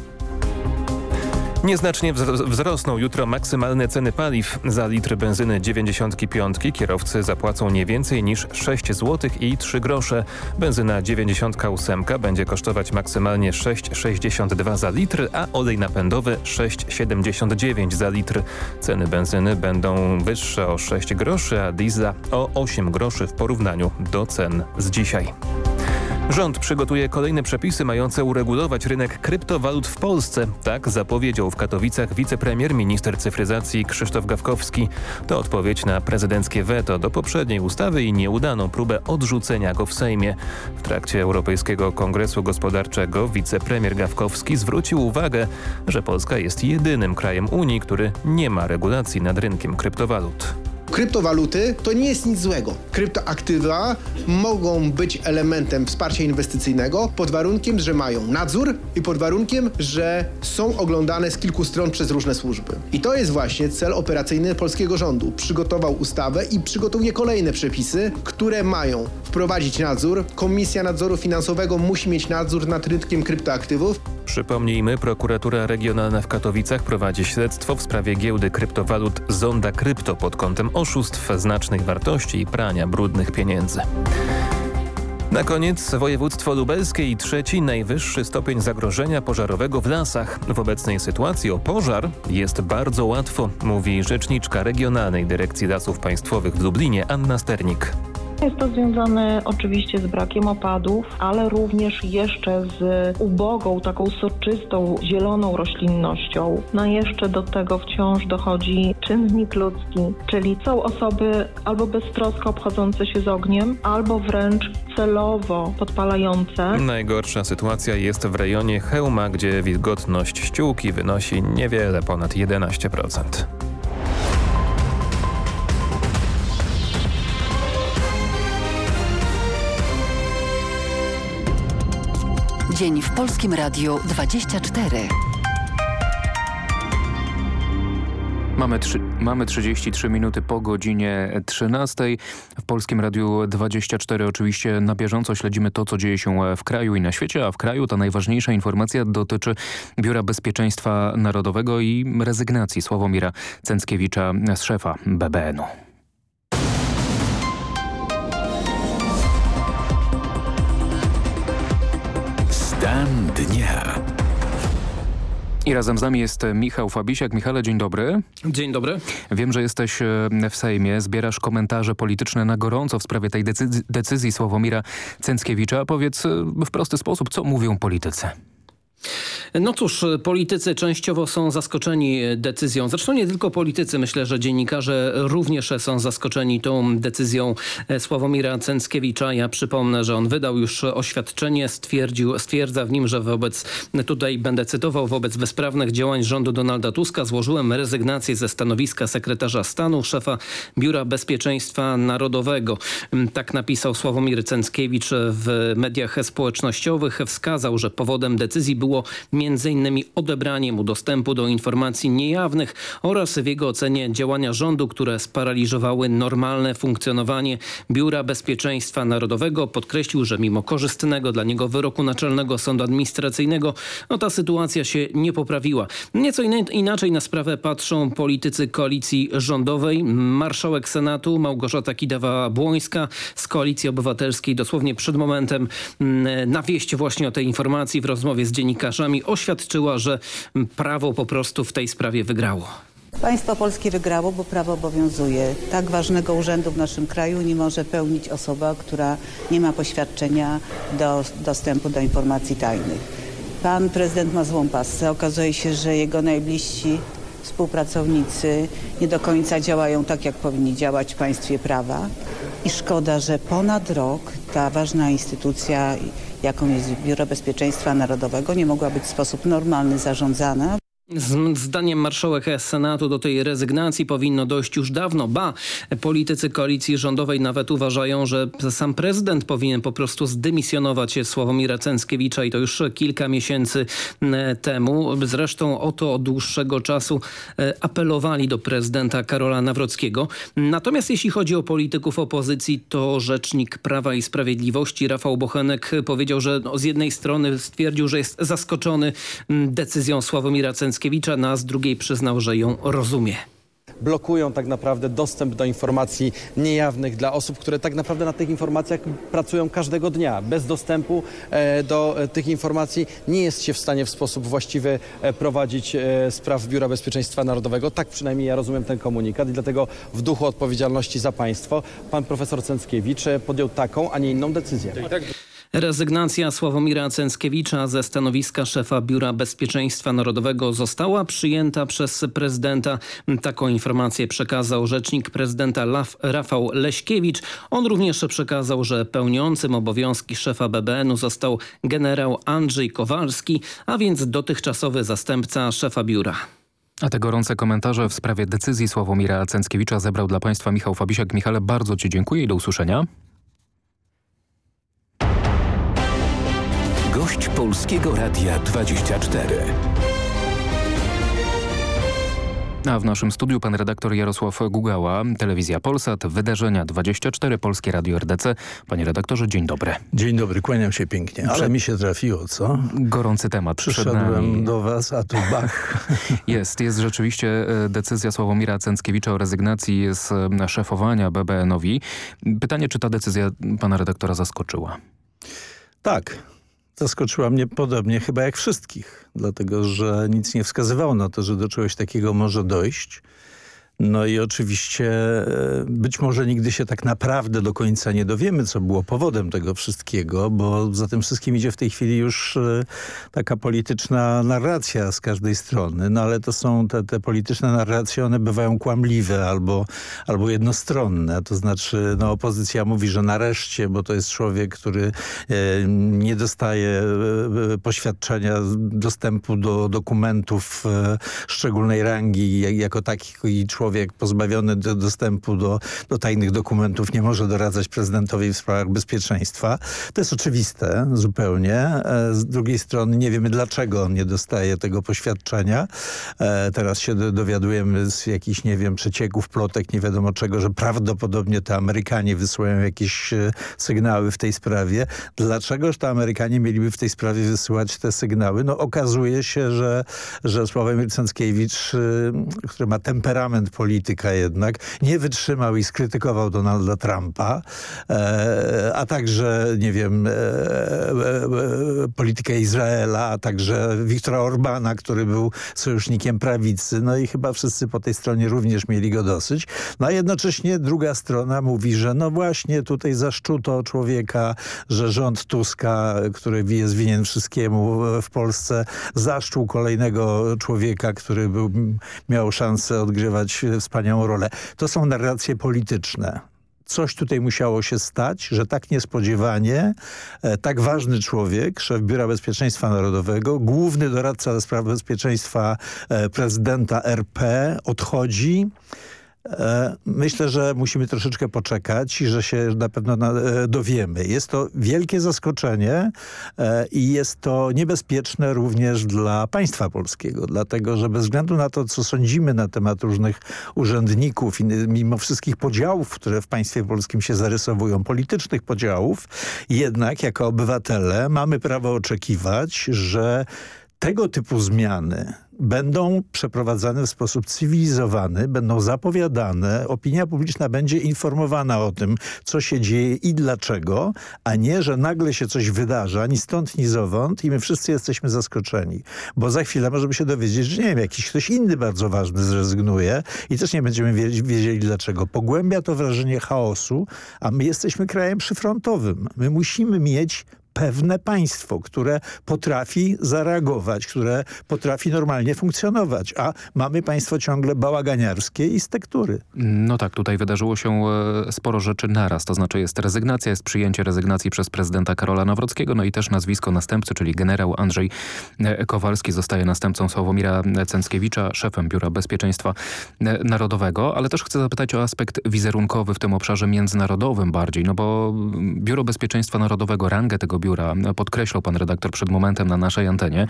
Nieznacznie wzrosną jutro maksymalne ceny paliw. Za litr benzyny 95 kierowcy zapłacą nie więcej niż 6 zł i 3 grosze. Benzyna 98 będzie kosztować maksymalnie 6,62 za litr, a olej napędowy 6,79 za litr. Ceny benzyny będą wyższe o 6 groszy, a diesla o 8 groszy w porównaniu do cen z dzisiaj. Rząd przygotuje kolejne przepisy mające uregulować rynek kryptowalut w Polsce. Tak zapowiedział w Katowicach wicepremier minister cyfryzacji Krzysztof Gawkowski. To odpowiedź na prezydenckie weto do poprzedniej ustawy i nieudaną próbę odrzucenia go w Sejmie. W trakcie Europejskiego Kongresu Gospodarczego wicepremier Gawkowski zwrócił uwagę, że Polska jest jedynym krajem Unii, który nie ma regulacji nad rynkiem kryptowalut. Kryptowaluty to nie jest nic złego. Kryptoaktywa mogą być elementem wsparcia inwestycyjnego pod warunkiem, że mają nadzór i pod warunkiem, że są oglądane z kilku stron przez różne służby. I to jest właśnie cel operacyjny polskiego rządu. Przygotował ustawę i przygotuje kolejne przepisy, które mają wprowadzić nadzór. Komisja Nadzoru Finansowego musi mieć nadzór nad rynkiem kryptoaktywów. Przypomnijmy, prokuratura regionalna w Katowicach prowadzi śledztwo w sprawie giełdy kryptowalut Zonda Krypto pod kątem oszustw znacznej wartości i prania brudnych pieniędzy. Na koniec województwo lubelskie i trzeci najwyższy stopień zagrożenia pożarowego w lasach. W obecnej sytuacji o pożar jest bardzo łatwo, mówi rzeczniczka Regionalnej Dyrekcji Lasów Państwowych w Lublinie Anna Sternik. Jest to związane oczywiście z brakiem opadów, ale również jeszcze z ubogą, taką soczystą, zieloną roślinnością. No jeszcze do tego wciąż dochodzi czynnik ludzki, czyli są osoby albo beztrosko obchodzące się z ogniem, albo wręcz celowo podpalające. Najgorsza sytuacja jest w rejonie Hełma, gdzie wilgotność ściółki wynosi niewiele ponad 11%. Dzień w Polskim Radiu 24. Mamy, trzy, mamy 33 minuty po godzinie 13. W Polskim Radiu 24 oczywiście na bieżąco śledzimy to, co dzieje się w kraju i na świecie, a w kraju ta najważniejsza informacja dotyczy Biura Bezpieczeństwa Narodowego i rezygnacji Sławomira Cęckiewicza z szefa BBN-u. Stan dnia. I razem z nami jest Michał Fabisiak. Michale, dzień dobry. Dzień dobry. Wiem, że jesteś e, w Sejmie, zbierasz komentarze polityczne na gorąco w sprawie tej decyzji, decyzji Sławomira Cęckiewicza. Powiedz e, w prosty sposób, co mówią politycy? No cóż, politycy częściowo są zaskoczeni decyzją. Zresztą nie tylko politycy, myślę, że dziennikarze również są zaskoczeni tą decyzją Sławomira Cęckiewicza. Ja przypomnę, że on wydał już oświadczenie, stwierdził, stwierdza w nim, że wobec, tutaj będę cytował, wobec bezprawnych działań rządu Donalda Tuska złożyłem rezygnację ze stanowiska sekretarza stanu, szefa Biura Bezpieczeństwa Narodowego. Tak napisał Sławomir Cęckiewicz w mediach społecznościowych. Wskazał, że powodem decyzji było m.in. odebranie mu dostępu do informacji niejawnych oraz w jego ocenie działania rządu, które sparaliżowały normalne funkcjonowanie Biura Bezpieczeństwa Narodowego. Podkreślił, że mimo korzystnego dla niego wyroku Naczelnego Sądu Administracyjnego, no ta sytuacja się nie poprawiła. Nieco inaczej na sprawę patrzą politycy koalicji rządowej. Marszałek Senatu Małgorzata Kidawa-Błońska z Koalicji Obywatelskiej dosłownie przed momentem mm, na wieść właśnie o tej informacji w rozmowie z dziennikarzami oświadczyła, że prawo po prostu w tej sprawie wygrało. Państwo polskie wygrało, bo prawo obowiązuje. Tak ważnego urzędu w naszym kraju nie może pełnić osoba, która nie ma poświadczenia do dostępu do informacji tajnych. Pan prezydent ma złą pasę. Okazuje się, że jego najbliżsi współpracownicy nie do końca działają tak, jak powinni działać w państwie prawa. I szkoda, że ponad rok ta ważna instytucja, jaką jest Biuro Bezpieczeństwa Narodowego, nie mogła być w sposób normalny zarządzana. Zdaniem marszałek Senatu do tej rezygnacji powinno dojść już dawno. Ba, politycy koalicji rządowej nawet uważają, że sam prezydent powinien po prostu zdymisjonować Sławomira Cęckiewicza i to już kilka miesięcy temu. Zresztą o to od dłuższego czasu e, apelowali do prezydenta Karola Nawrockiego. Natomiast jeśli chodzi o polityków opozycji, to rzecznik Prawa i Sprawiedliwości Rafał Bochenek powiedział, że no, z jednej strony stwierdził, że jest zaskoczony decyzją Sławomira Cęckiewicza, Mickiewicza, no a z drugiej przyznał, że ją rozumie blokują tak naprawdę dostęp do informacji niejawnych dla osób, które tak naprawdę na tych informacjach pracują każdego dnia. Bez dostępu e, do e, tych informacji nie jest się w stanie w sposób właściwy e, prowadzić spraw Biura Bezpieczeństwa Narodowego. Tak przynajmniej ja rozumiem ten komunikat i dlatego w duchu odpowiedzialności za państwo pan profesor Cęckiewicz podjął taką, a nie inną decyzję. Rezygnacja Sławomira Cęckiewicza ze stanowiska szefa Biura Bezpieczeństwa Narodowego została przyjęta przez prezydenta. Taką informację przekazał rzecznik prezydenta Rafał Leśkiewicz. On również przekazał, że pełniącym obowiązki szefa BBN-u został generał Andrzej Kowalski, a więc dotychczasowy zastępca szefa biura. A te gorące komentarze w sprawie decyzji Sławomira Cęckiewicza zebrał dla Państwa Michał Fabisiak. Michale, bardzo Ci dziękuję i do usłyszenia. Gość Polskiego Radia 24. A w naszym studiu pan redaktor Jarosław Gugała, Telewizja Polsat, Wydarzenia 24, Polskie Radio RDC. Panie redaktorze, dzień dobry. Dzień dobry, kłaniam się pięknie, ale mi się trafiło, co? Gorący temat Przyszedłem do was, a tu bach. jest, jest rzeczywiście e, decyzja Sławomira Cęckiewicza o rezygnacji z szefowania BBN-owi. Pytanie, czy ta decyzja pana redaktora zaskoczyła? Tak, zaskoczyła mnie podobnie chyba jak wszystkich, dlatego że nic nie wskazywało na to, że do czegoś takiego może dojść. No i oczywiście e, być może nigdy się tak naprawdę do końca nie dowiemy, co było powodem tego wszystkiego, bo za tym wszystkim idzie w tej chwili już e, taka polityczna narracja z każdej strony. No ale to są te, te polityczne narracje, one bywają kłamliwe albo, albo jednostronne. To znaczy no, opozycja mówi, że nareszcie, bo to jest człowiek, który e, nie dostaje poświadczenia dostępu do dokumentów szczególnej rangi jako taki człowiek człowiek pozbawiony do dostępu do, do tajnych dokumentów nie może doradzać prezydentowi w sprawach bezpieczeństwa. To jest oczywiste zupełnie. E, z drugiej strony nie wiemy, dlaczego on nie dostaje tego poświadczenia. E, teraz się dowiadujemy z jakichś, nie wiem, przecieków, plotek, nie wiadomo czego, że prawdopodobnie to Amerykanie wysyłają jakieś e, sygnały w tej sprawie. Dlaczegoż to Amerykanie mieliby w tej sprawie wysyłać te sygnały? No okazuje się, że, że Sławomir Cęckiewicz, który ma temperament polityka jednak, nie wytrzymał i skrytykował Donalda Trumpa, e, a także, nie wiem, e, e, politykę Izraela, a także Wiktora Orbana, który był sojusznikiem prawicy. No i chyba wszyscy po tej stronie również mieli go dosyć. No a jednocześnie druga strona mówi, że no właśnie tutaj zaszczuto człowieka, że rząd Tuska, który jest winien wszystkiemu w Polsce, zaszczuł kolejnego człowieka, który był, miał szansę odgrywać wspaniałą rolę. To są narracje polityczne coś tutaj musiało się stać, że tak niespodziewanie e, tak ważny człowiek, szef Biura Bezpieczeństwa Narodowego, główny doradca do spraw bezpieczeństwa e, prezydenta RP odchodzi myślę, że musimy troszeczkę poczekać i że się na pewno e, dowiemy. Jest to wielkie zaskoczenie e, i jest to niebezpieczne również dla państwa polskiego, dlatego że bez względu na to, co sądzimy na temat różnych urzędników i mimo wszystkich podziałów, które w państwie polskim się zarysowują, politycznych podziałów, jednak jako obywatele mamy prawo oczekiwać, że tego typu zmiany będą przeprowadzane w sposób cywilizowany, będą zapowiadane, opinia publiczna będzie informowana o tym, co się dzieje i dlaczego, a nie, że nagle się coś wydarza, ni stąd, ni zowąd i my wszyscy jesteśmy zaskoczeni. Bo za chwilę możemy się dowiedzieć, że nie wiem, jakiś ktoś inny bardzo ważny zrezygnuje i też nie będziemy wiedzieli dlaczego. Pogłębia to wrażenie chaosu, a my jesteśmy krajem przyfrontowym. My musimy mieć pewne państwo, które potrafi zareagować, które potrafi normalnie funkcjonować, a mamy państwo ciągle bałaganiarskie i z tektury. No tak, tutaj wydarzyło się e, sporo rzeczy naraz, to znaczy jest rezygnacja, jest przyjęcie rezygnacji przez prezydenta Karola Nawrockiego, no i też nazwisko następcy, czyli generał Andrzej e, Kowalski zostaje następcą Sławomira Cęckiewicza, szefem Biura Bezpieczeństwa e, Narodowego, ale też chcę zapytać o aspekt wizerunkowy w tym obszarze międzynarodowym bardziej, no bo Biuro Bezpieczeństwa Narodowego, rangę tego biura biura. Podkreślał pan redaktor przed momentem na naszej antenie.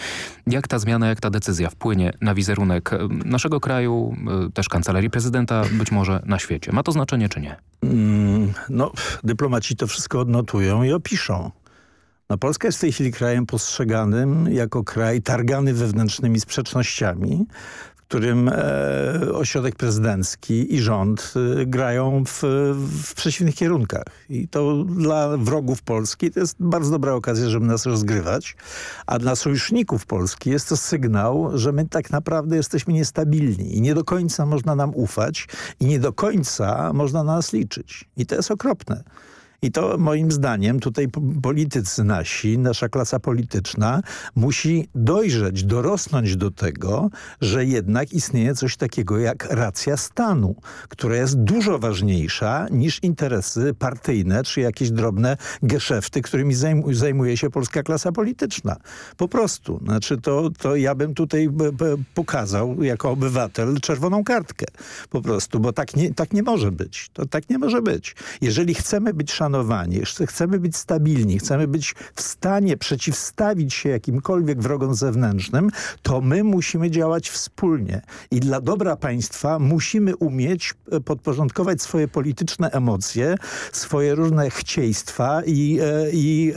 Jak ta zmiana, jak ta decyzja wpłynie na wizerunek naszego kraju, e, też kancelarii prezydenta, być może na świecie? Ma to znaczenie czy nie? Mm, no, dyplomaci to wszystko odnotują i opiszą. No, Polska jest w tej chwili krajem postrzeganym jako kraj targany wewnętrznymi sprzecznościami, którym e, ośrodek prezydencki i rząd e, grają w, w, przeciwnych kierunkach. I to dla wrogów Polski to jest bardzo dobra okazja, żeby nas rozgrywać, a dla sojuszników Polski jest to sygnał, że my tak naprawdę jesteśmy niestabilni i nie do końca można nam ufać i nie do końca można na nas liczyć. I to jest okropne. I to moim zdaniem tutaj politycy nasi, nasza klasa polityczna musi dojrzeć, dorosnąć do tego, że jednak istnieje coś takiego jak racja stanu, która jest dużo ważniejsza niż interesy partyjne czy jakieś drobne geszefty, którymi zajmuje się polska klasa polityczna. Po prostu. Znaczy to, to ja bym tutaj pokazał jako obywatel czerwoną kartkę. Po prostu, bo tak nie, tak nie może być. To tak nie może być. Jeżeli chcemy być szanowni szanowani, chcemy być stabilni, chcemy być w stanie przeciwstawić się jakimkolwiek wrogom zewnętrznym, to my musimy działać wspólnie. I dla dobra państwa musimy umieć e, podporządkować swoje polityczne emocje, swoje różne chcieństwa i, e, i,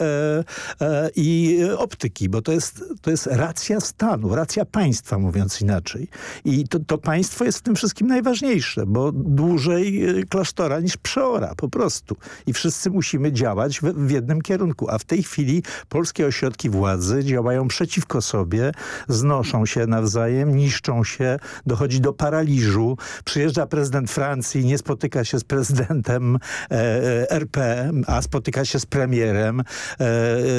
e, i optyki, bo to jest, to jest racja stanu, racja państwa, mówiąc inaczej. I to, to państwo jest w tym wszystkim najważniejsze, bo dłużej klasztora niż przeora, po prostu. I wszyscy wszyscy musimy działać w, w, jednym kierunku, a w tej chwili polskie ośrodki władzy działają przeciwko sobie, znoszą się nawzajem, niszczą się, dochodzi do paraliżu. Przyjeżdża prezydent Francji, nie spotyka się z prezydentem e, e RP, a spotyka się z premierem. E,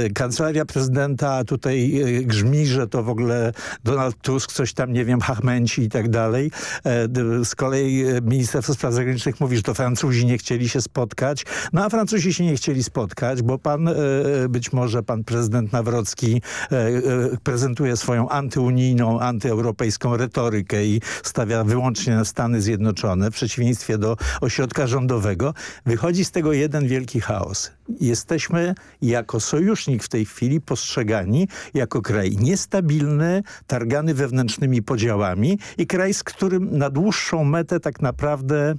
e, kancelaria prezydenta tutaj e, grzmi, że to w ogóle Donald Tusk coś tam, nie wiem, hachmęci i tak dalej. E, z kolei Ministerstwo Spraw Zagranicznych mówi, że to Francuzi nie chcieli się spotkać. No a Francuzi Francuzi się nie chcieli spotkać, bo pan, e, e, być może pan prezydent Nawrocki e, prezentuje swoją antyunijną, antyeuropejską retorykę i stawia wyłącznie na Stany Zjednoczone w przeciwieństwie do ośrodka rządowego. Wychodzi z tego jeden wielki chaos. Jesteśmy jako sojusznik w tej chwili postrzegani jako kraj niestabilny, targany wewnętrznymi podziałami i kraj, z którym na dłuższą metę tak naprawdę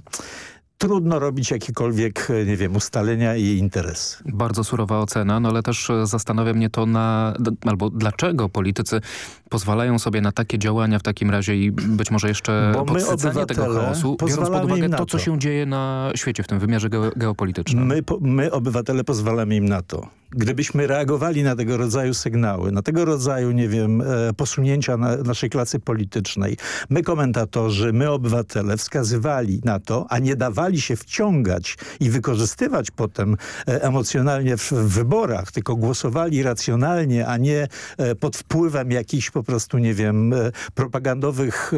trudno robić jakiekolwiek, nie wiem, ustalenia i interesy. Bardzo surowa ocena, no ale też zastanawia mnie to na, albo dlaczego politycy pozwalają sobie na takie działania w takim razie i być może jeszcze Bo podsycanie tego chaosu, biorąc pod uwagę to, co się dzieje na świecie w tym wymiarze geopolitycznym. My, my, obywatele, pozwalamy im na to gdybyśmy reagowali na tego rodzaju sygnały, na tego rodzaju, nie wiem, e, posunięcia na naszej klasy politycznej, my komentatorzy, my obywatele wskazywali na to, a nie dawali się wciągać i wykorzystywać potem e, emocjonalnie w, wyborach, tylko głosowali racjonalnie, a nie e, pod wpływem jakichś po prostu, nie wiem, propagandowych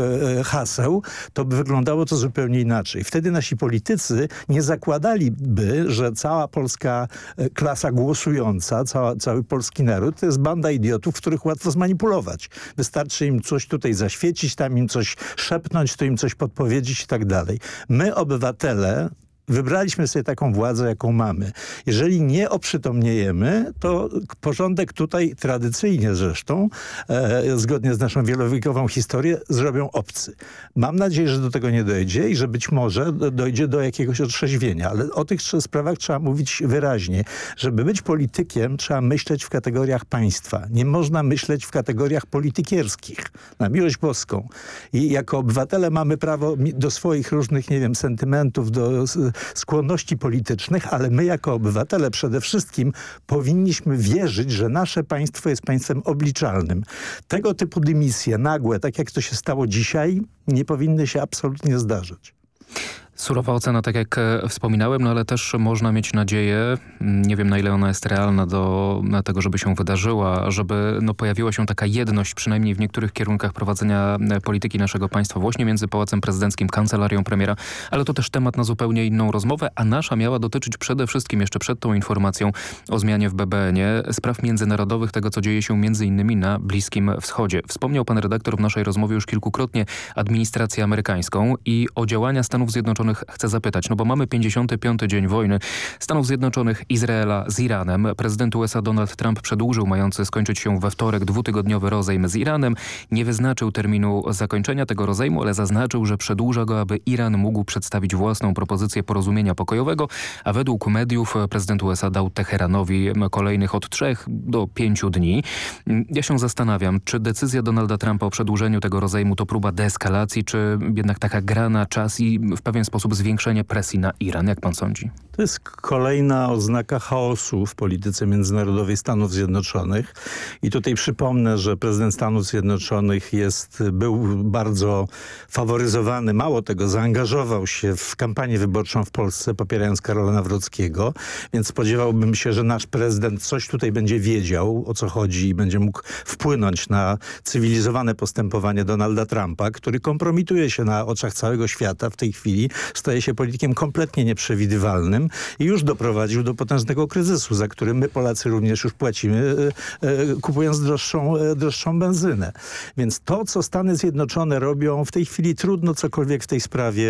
haseł, to by wyglądało to zupełnie inaczej. Wtedy nasi politycy nie zakładaliby, że cała polska klasa głosująca cała, cały polski naród, to jest banda idiotów, których łatwo zmanipulować. Wystarczy im coś tutaj zaświecić, tam im coś szepnąć, to im coś podpowiedzieć i tak dalej. My, obywatele, wybraliśmy sobie taką władzę, jaką mamy. Jeżeli nie oprzytomniejemy, to porządek tutaj tradycyjnie zresztą, e, zgodnie z naszą wielowiekową historią, zrobią obcy. Mam nadzieję, że do tego nie dojdzie i że być może dojdzie do jakiegoś otrzeźwienia, ale o tych sprawach trzeba mówić wyraźnie. Żeby być politykiem, trzeba myśleć w kategoriach państwa. Nie można myśleć w kategoriach politykierskich. Na miłość boską. I jako obywatele mamy prawo do swoich różnych, nie wiem, sentymentów, do skłonności politycznych, ale my jako obywatele przede wszystkim powinniśmy wierzyć, że nasze państwo jest państwem obliczalnym. Tego typu dymisje nagłe, tak jak to się stało dzisiaj, nie powinny się absolutnie zdarzyć. Surowa ocena, tak jak e, wspominałem, no ale też można mieć nadzieję, mm, nie wiem na ile ona jest realna do tego, żeby się wydarzyła, żeby no, pojawiła się taka jedność, przynajmniej w niektórych kierunkach prowadzenia e, polityki naszego państwa, właśnie między Pałacem Prezydenckim, Kancelarią Premiera, ale to też temat na zupełnie inną rozmowę, a nasza miała dotyczyć przede wszystkim, jeszcze przed tą informacją o zmianie w BBN-ie, spraw międzynarodowych, tego co dzieje się między innymi na Bliskim Wschodzie. Wspomniał pan redaktor w naszej rozmowie już kilkukrotnie administrację amerykańską i o działania Stanów Zjednoczonych Zjednoczonych chcę zapytać, no bo mamy 55. dzień wojny Stanów Zjednoczonych, Izraela z Iranem. Prezydent USA Donald Trump przedłużył mający skończyć się we wtorek dwutygodniowy rozejm z Iranem. Nie wyznaczył terminu zakończenia tego rozejmu, ale zaznaczył, że przedłuża go, aby Iran mógł przedstawić własną propozycję porozumienia pokojowego, a według mediów prezydent USA dał Teheranowi kolejnych od trzech do pięciu dni. Ja się zastanawiam, czy decyzja Donalda Trumpa o przedłużeniu tego rozejmu to próba deeskalacji, czy jednak taka gra na czas i w pewien sposób sposób zwiększenie presji na Iran. Jak pan sądzi? To jest kolejna oznaka chaosu w polityce międzynarodowej Stanów Zjednoczonych. I tutaj przypomnę, że prezydent Stanów Zjednoczonych jest, był bardzo faworyzowany. Mało tego, zaangażował się w kampanię wyborczą w Polsce, popierając Karola Nawrockiego. Więc spodziewałbym się, że nasz prezydent coś tutaj będzie wiedział, o co chodzi i będzie mógł wpłynąć na cywilizowane postępowanie Donalda Trumpa, który kompromituje się na oczach całego świata w tej chwili staje się politykiem kompletnie nieprzewidywalnym i już doprowadził do potężnego kryzysu, za który my Polacy również już płacimy, e, e, kupując droższą, e, droższą benzynę. Więc to, co Stany Zjednoczone robią, w tej chwili trudno cokolwiek w tej sprawie,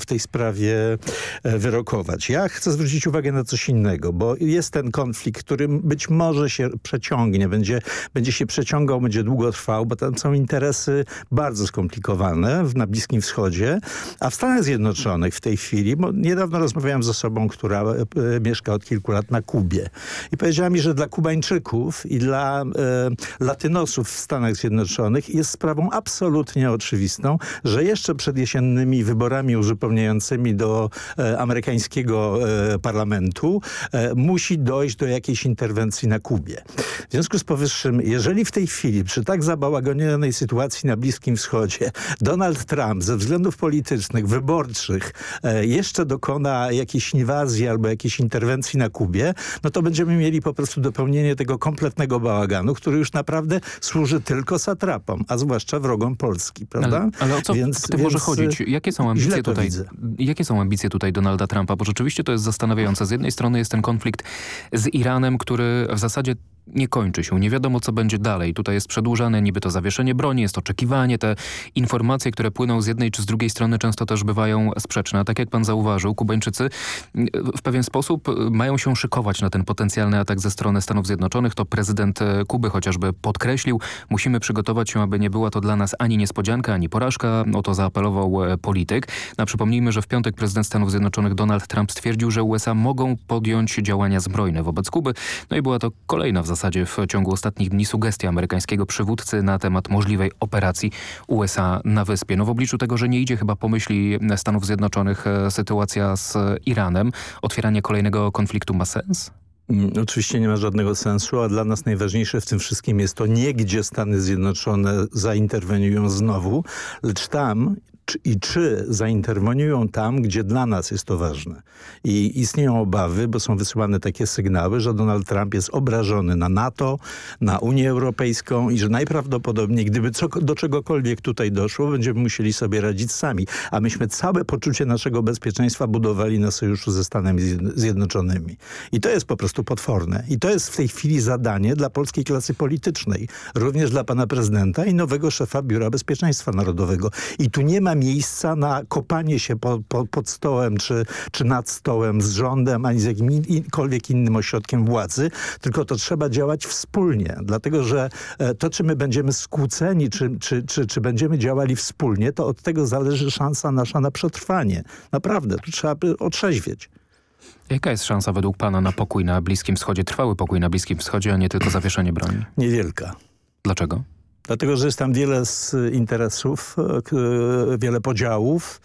w tej sprawie wyrokować. Ja chcę zwrócić uwagę na coś innego, bo jest ten konflikt, który być może się przeciągnie, będzie, będzie się przeciągał, będzie długo trwał, bo tam są interesy bardzo skomplikowane na Bliskim Wschodzie, a w Stanach Zjednoczonych Zjednoczonych w tej chwili, bo niedawno rozmawiałem z osobą, która e, e, mieszka od kilku lat na Kubie i powiedziała mi, że dla Kubańczyków i dla e, Latynosów w Stanach Zjednoczonych jest sprawą absolutnie oczywistą, że jeszcze przed jesiennymi wyborami uzupełniającymi do e, amerykańskiego e, parlamentu e, musi dojść do jakiejś interwencji na Kubie. W związku z powyższym, jeżeli w tej chwili przy tak zabałagonionej sytuacji na Bliskim Wschodzie Donald Trump ze względów politycznych, wyborczych E, jeszcze dokona jakiejś inwazji albo jakiejś interwencji na Kubie, no to będziemy mieli po prostu dopełnienie tego kompletnego bałaganu, który już naprawdę służy tylko satrapom, a zwłaszcza wrogom Polski, prawda? Ale, ale o co więc, w tym może chodzić? Jakie są ambicje tutaj? Jakie są ambicje tutaj Donalda Trumpa? Bo rzeczywiście to jest zastanawiające. Z jednej strony jest ten konflikt z Iranem, który w zasadzie nie kończy się. Nie wiadomo, co będzie dalej. Tutaj jest przedłużane niby to zawieszenie broni, jest oczekiwanie. Te informacje, które płyną z jednej czy z drugiej strony często też bywają sprzeczne. Tak jak pan zauważył, Kubańczycy w pewien sposób mają się szykować na ten potencjalny atak ze strony Stanów Zjednoczonych. To prezydent Kuby chociażby podkreślił. Musimy przygotować się, aby nie była to dla nas ani niespodzianka, ani porażka. O to zaapelował polityk. No, przypomnijmy, że w piątek prezydent Stanów Zjednoczonych Donald Trump stwierdził, że USA mogą podjąć działania zbrojne wobec Kuby. No i była to kolejna w zasadzie w ciągu ostatnich dni sugestia amerykańskiego przywódcy na temat możliwej operacji USA na wyspie. No w obliczu tego, że nie idzie chyba pomyśli Stanów Zjednoczonych e, sytuacja z Iranem, otwieranie kolejnego konfliktu ma sens? Mm, oczywiście nie ma żadnego sensu, a dla nas najważniejsze w tym wszystkim jest to nie gdzie Stany Zjednoczone zainterweniują znowu, lecz tam i czy zainterweniują tam, gdzie dla nas jest to ważne. I istnieją obawy, bo są wysyłane takie sygnały, że Donald Trump jest obrażony na NATO, na Unię Europejską i że najprawdopodobniej, gdyby co, do czegokolwiek tutaj doszło, będziemy musieli sobie radzić sami. A myśmy całe poczucie naszego bezpieczeństwa budowali na sojuszu ze Stanami Zjednoczonymi. I to jest po prostu potworne. I to jest w tej chwili zadanie dla polskiej klasy politycznej, również dla pana prezydenta i nowego szefa Biura Bezpieczeństwa Narodowego. I tu nie ma miejsca na kopanie się po, po, pod stołem czy, czy nad stołem z rządem, ani z jakimkolwiek innym ośrodkiem władzy, tylko to trzeba działać wspólnie, dlatego że e, to, czy my będziemy skłóceni, czy, czy, czy, czy będziemy działali wspólnie, to od tego zależy szansa nasza na przetrwanie. Naprawdę, tu trzeba otrzeźwieć. Jaka jest szansa według pana na pokój na Bliskim Wschodzie, trwały pokój na Bliskim Wschodzie, a nie tylko zawieszenie broni? Niewielka. Dlaczego? Dlatego, że jest tam wiele interesów, e, wiele podziałów.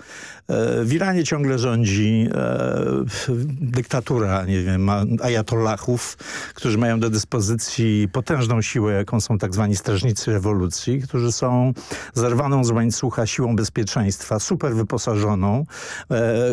E, w Iranie ciągle rządzi e, dyktatura, nie wiem, ajatollahów, którzy mają do dyspozycji potężną siłę, jaką są tak zwani strażnicy rewolucji, którzy są zerwaną z łańcucha siłą bezpieczeństwa, super wyposażoną,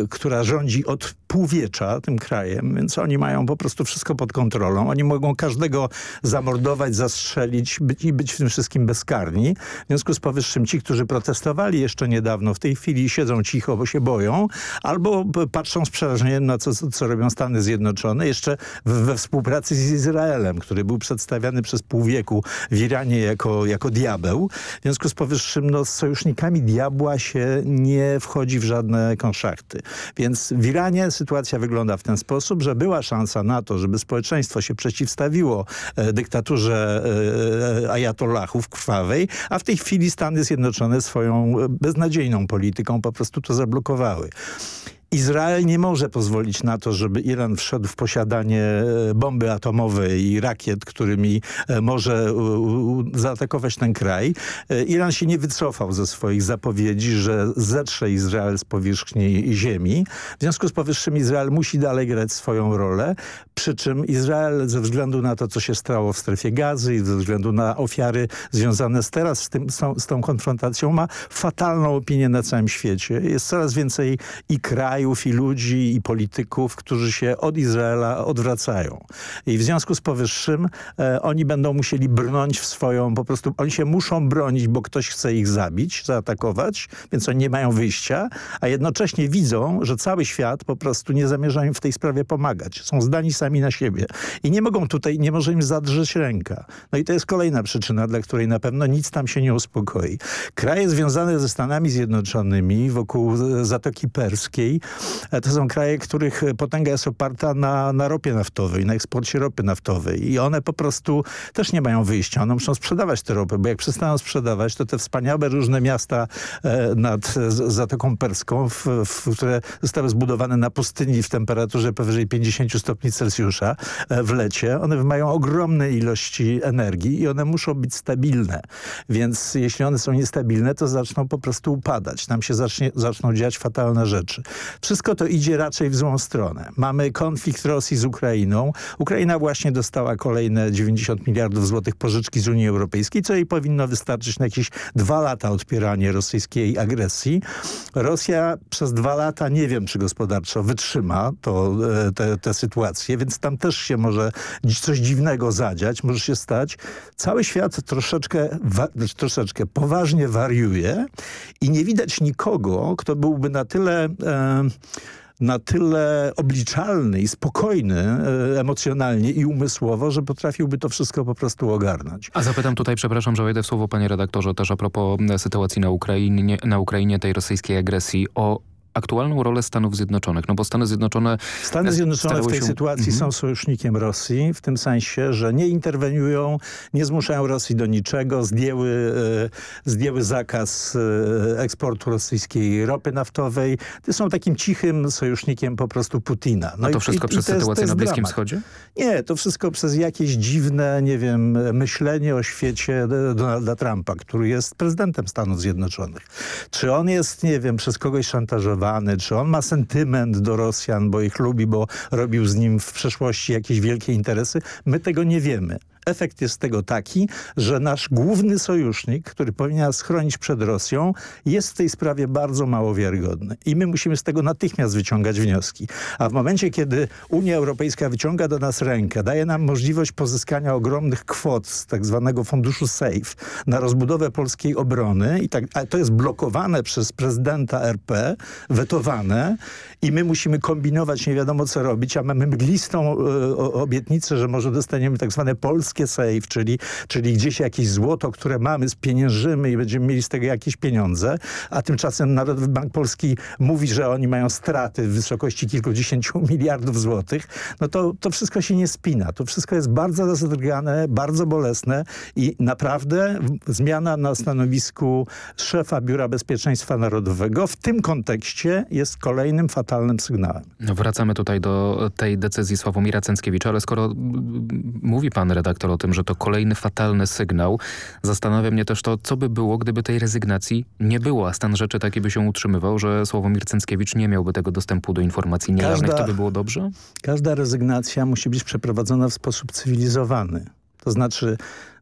która rządzi od półwiecza tym krajem, więc oni mają po prostu wszystko pod kontrolą. Oni mogą każdego zamordować, zastrzelić i być w tym wszystkim bezkarni. W związku z powyższym ci, którzy protestowali jeszcze niedawno, w tej chwili siedzą cicho, bo się boją, albo patrzą z przerażeniem na co, co robią Stany Zjednoczone, jeszcze we współpracy z Izraelem, który był przedstawiany przez pół wieku w Iranie jako, jako diabeł. W związku z powyższym no, z sojusznikami diabła się nie wchodzi w żadne konszachty. Więc w Iranie sytuacja wygląda w ten sposób, że była szansa na to, żeby społeczeństwo się przeciwstawiło e, dyktaturze e, e ajatollahów krwawej, a w tej chwili Stany Zjednoczone swoją e, beznadziejną polityką po prostu to zablokowały. Izrael nie może pozwolić na to, żeby Iran wszedł w posiadanie e, bomby atomowej i rakiet, którymi e, może zaatakować ten kraj. E, Iran się nie wycofał ze swoich zapowiedzi, że zetrze Izrael z powierzchni ziemi. W związku z powyższym Izrael musi dalej grać swoją rolę, przy czym Izrael ze względu na to, co się stało w strefie gazy i ze względu na ofiary związane z teraz z, tym, z, tą, z tą konfrontacją ma fatalną opinię na całym świecie. Jest coraz więcej i krajów, krajów i ludzi i polityków, którzy się od Izraela odwracają. I w związku z powyższym e, oni będą musieli brnąć w swoją, po prostu oni się muszą bronić, bo ktoś chce ich zabić, zaatakować, więc oni nie mają wyjścia, a jednocześnie widzą, że cały świat po prostu nie zamierza im w tej sprawie pomagać. Są zdani sami na siebie. I nie mogą tutaj, nie może im zadrzeć ręka. No i to jest kolejna przyczyna, dla której na pewno nic tam się nie uspokoi. Kraje związane ze Stanami Zjednoczonymi wokół Zatoki Perskiej to są kraje, których potęga jest oparta na, na ropie naftowej, na eksporcie ropy naftowej i one po prostu też nie mają wyjścia. One muszą sprzedawać tę ropę, bo jak przestaną sprzedawać, to te wspaniałe różne miasta e, nad Zatoką Perską, w, w, które zostały zbudowane na pustyni w temperaturze powyżej 50 stopni Celsjusza e, w lecie, one mają ogromne ilości energii i one muszą być stabilne. Więc jeśli one są niestabilne, to zaczną po prostu upadać. Nam się zacznie, zaczną dziać fatalne rzeczy. Wszystko to idzie raczej w złą stronę. Mamy konflikt Rosji z Ukrainą. Ukraina właśnie dostała kolejne 90 miliardów złotych pożyczki z Unii Europejskiej, co jej powinno wystarczyć na jakieś dwa lata odpieranie rosyjskiej agresji. Rosja przez dwa lata nie wiem, czy gospodarczo wytrzyma to, e, te, te sytuacje, więc tam też się może coś dziwnego zadziać, może się stać. Cały świat troszeczkę, znaczy troszeczkę poważnie wariuje i nie widać nikogo, kto byłby na tyle... E, na tyle obliczalny i spokojny e, emocjonalnie i umysłowo, że potrafiłby to wszystko po prostu ogarnąć. A zapytam tutaj, przepraszam, że wejdę w słowo panie redaktorze, też a propos sytuacji na Ukrainie, na Ukrainie tej rosyjskiej agresji, o aktualną rolę Stanów Zjednoczonych? No bo Stany Zjednoczone... Stany Zjednoczone w tej się... sytuacji mhm. są sojusznikiem Rosji, w tym sensie, że nie interweniują, nie zmuszają Rosji do niczego, zdjęły, e, zdjęły zakaz e, eksportu rosyjskiej ropy naftowej. To są takim cichym sojusznikiem po prostu Putina. No A to i, wszystko i, przez i sytuację jest, na Bliskim dramat. Wschodzie? Nie, to wszystko przez jakieś dziwne, nie wiem, myślenie o świecie Donalda Trumpa, który jest prezydentem Stanów Zjednoczonych. Czy on jest, nie wiem, przez kogoś szantażowany, czy on ma sentyment do Rosjan, bo ich lubi, bo robił z nim w przeszłości jakieś wielkie interesy. My tego nie wiemy. Efekt jest tego taki, że nasz główny sojusznik, który powinien nas chronić przed Rosją, jest w tej sprawie bardzo mało wiarygodny. I my musimy z tego natychmiast wyciągać wnioski. A w momencie, kiedy Unia Europejska wyciąga do nas rękę, daje nam możliwość pozyskania ogromnych kwot z tak zwanego funduszu SAFE na rozbudowę polskiej obrony, i tak, to jest blokowane przez prezydenta RP, wetowane i my musimy kombinować, nie wiadomo co robić, a mamy mglistą y, obietnicę, że może dostaniemy tak zwane polskie safe, czyli, czyli gdzieś jakieś złoto, które mamy, spieniężymy i będziemy mieli z tego jakieś pieniądze, a tymczasem Narodowy Bank Polski mówi, że oni mają straty w wysokości kilkudziesięciu miliardów złotych, no to, to wszystko się nie spina. To wszystko jest bardzo zadrgane, bardzo bolesne i naprawdę zmiana na stanowisku szefa Biura Bezpieczeństwa Narodowego w tym kontekście jest kolejnym fatalnym sygnałem. No wracamy tutaj do tej decyzji Sławomira Cęckiewicza, ale skoro mówi pan redaktor redaktor o tym, że to kolejny fatalny sygnał. Zastanawia mnie też to, co by było, gdyby tej rezygnacji nie było, a stan rzeczy taki by się utrzymywał, że Sławomir Cęckiewicz nie miałby tego dostępu do informacji niejawnych. Każda, to by było dobrze? Każda rezygnacja musi być przeprowadzona w sposób cywilizowany. To znaczy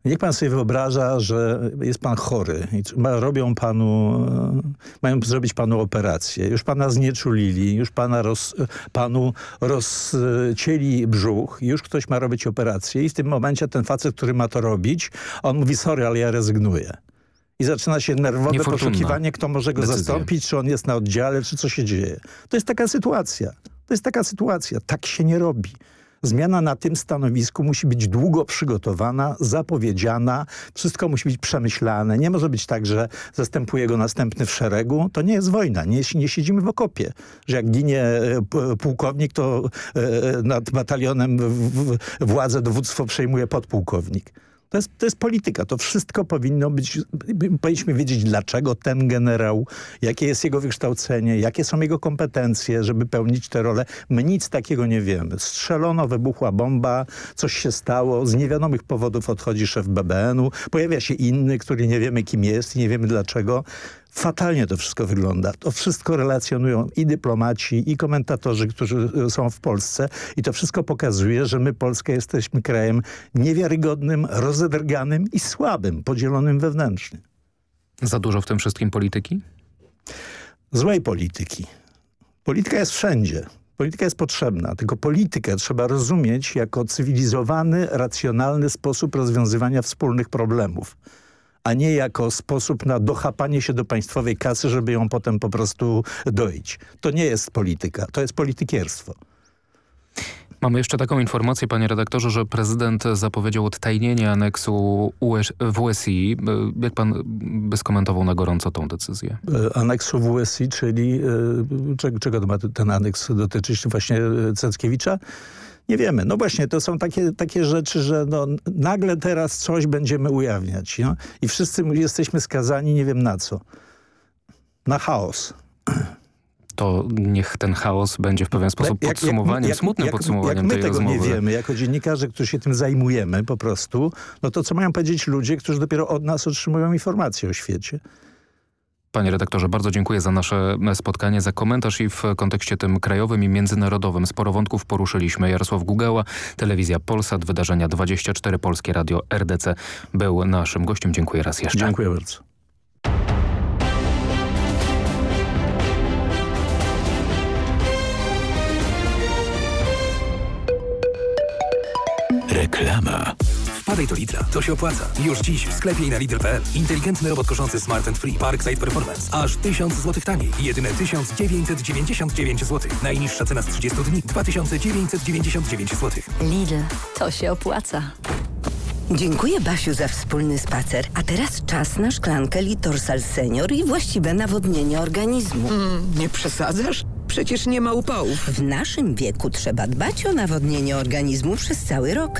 Niech pan sobie wyobraża, że jest pan chory i robią panu, mają zrobić panu operację. Już pana znieczulili, już pana roz, panu rozcięli brzuch, już ktoś ma robić operację i w tym momencie ten facet, który ma to robić, on mówi sorry, ale ja rezygnuję. I zaczyna się nerwowe poszukiwanie, kto może go decyzja. zastąpić, czy on jest na oddziale, czy co się dzieje. To jest taka sytuacja. To jest taka sytuacja. Tak się nie robi. Zmiana na tym stanowisku musi być długo przygotowana, zapowiedziana, wszystko musi być przemyślane. Nie może być tak, że zastępuje go następny w szeregu. To nie jest wojna, nie, nie siedzimy w okopie. Że jak ginie e, pułkownik, to e, e, nad batalionem władzę, dowództwo przejmuje podpułkownik. To jest, to jest polityka. To wszystko powinno być, powinniśmy wiedzieć dlaczego ten generał, jakie jest jego wykształcenie, jakie są jego kompetencje, żeby pełnić tę rolę. My nic takiego nie wiemy. Strzelono, wybuchła bomba, coś się stało, z niewiadomych powodów odchodzi szef BBN-u, pojawia się inny, który nie wiemy kim jest i nie wiemy dlaczego. Fatalnie to wszystko wygląda. To wszystko relacjonują i dyplomaci, i komentatorzy, którzy są w Polsce i to wszystko pokazuje, że my Polska jesteśmy krajem niewiarygodnym, rozedrganym i słabym, podzielonym wewnętrznie. Za dużo w tym wszystkim polityki? Złej polityki. Polityka jest wszędzie. Polityka jest potrzebna, tylko politykę trzeba rozumieć jako cywilizowany, racjonalny sposób rozwiązywania wspólnych problemów a nie jako sposób na dochapanie się do państwowej kasy, żeby ją potem po prostu doić. To nie jest polityka, to jest politykierstwo. Mamy jeszcze taką informację, panie redaktorze, że prezydent zapowiedział odtajnienie aneksu US, WSI. Jak pan by skomentował na gorąco tą decyzję? E, aneksu WSI, czyli e, czego, czego ma ten aneks dotyczyć? Właśnie Cęckiewicza? Nie wiemy. No właśnie, to są takie, takie rzeczy, że no, nagle teraz coś będziemy ujawniać. No? I wszyscy jesteśmy skazani nie wiem na co. Na chaos to niech ten chaos będzie w pewien sposób jak, podsumowaniem, jak, smutnym jak, podsumowaniem jak my tej tego rozmowy. nie wiemy, jako dziennikarze, którzy się tym zajmujemy po prostu, no to co mają powiedzieć ludzie, którzy dopiero od nas otrzymują informacje o świecie? Panie redaktorze, bardzo dziękuję za nasze spotkanie, za komentarz i w kontekście tym krajowym i międzynarodowym. Sporo wątków poruszyliśmy. Jarosław Gugała, Telewizja Polsat, Wydarzenia 24, Polskie Radio RDC był naszym gościem. Dziękuję raz jeszcze. Dziękuję bardzo. Reklama. Wkładaj do Lidla, to się opłaca. Już dziś w sklepie i na Lidl.pl. Inteligentny robot koszący Smart and Free Parkside Performance. Aż 1000 zł taniej. Jedyne 1999 zł. Najniższa cena z 30 dni 2999 zł. Lidl, to się opłaca. Dziękuję Basiu za wspólny spacer. A teraz czas na szklankę Litorsal Senior i właściwe nawodnienie organizmu. nie przesadzasz? Przecież nie ma upałów. W naszym wieku trzeba dbać o nawodnienie organizmu przez cały rok.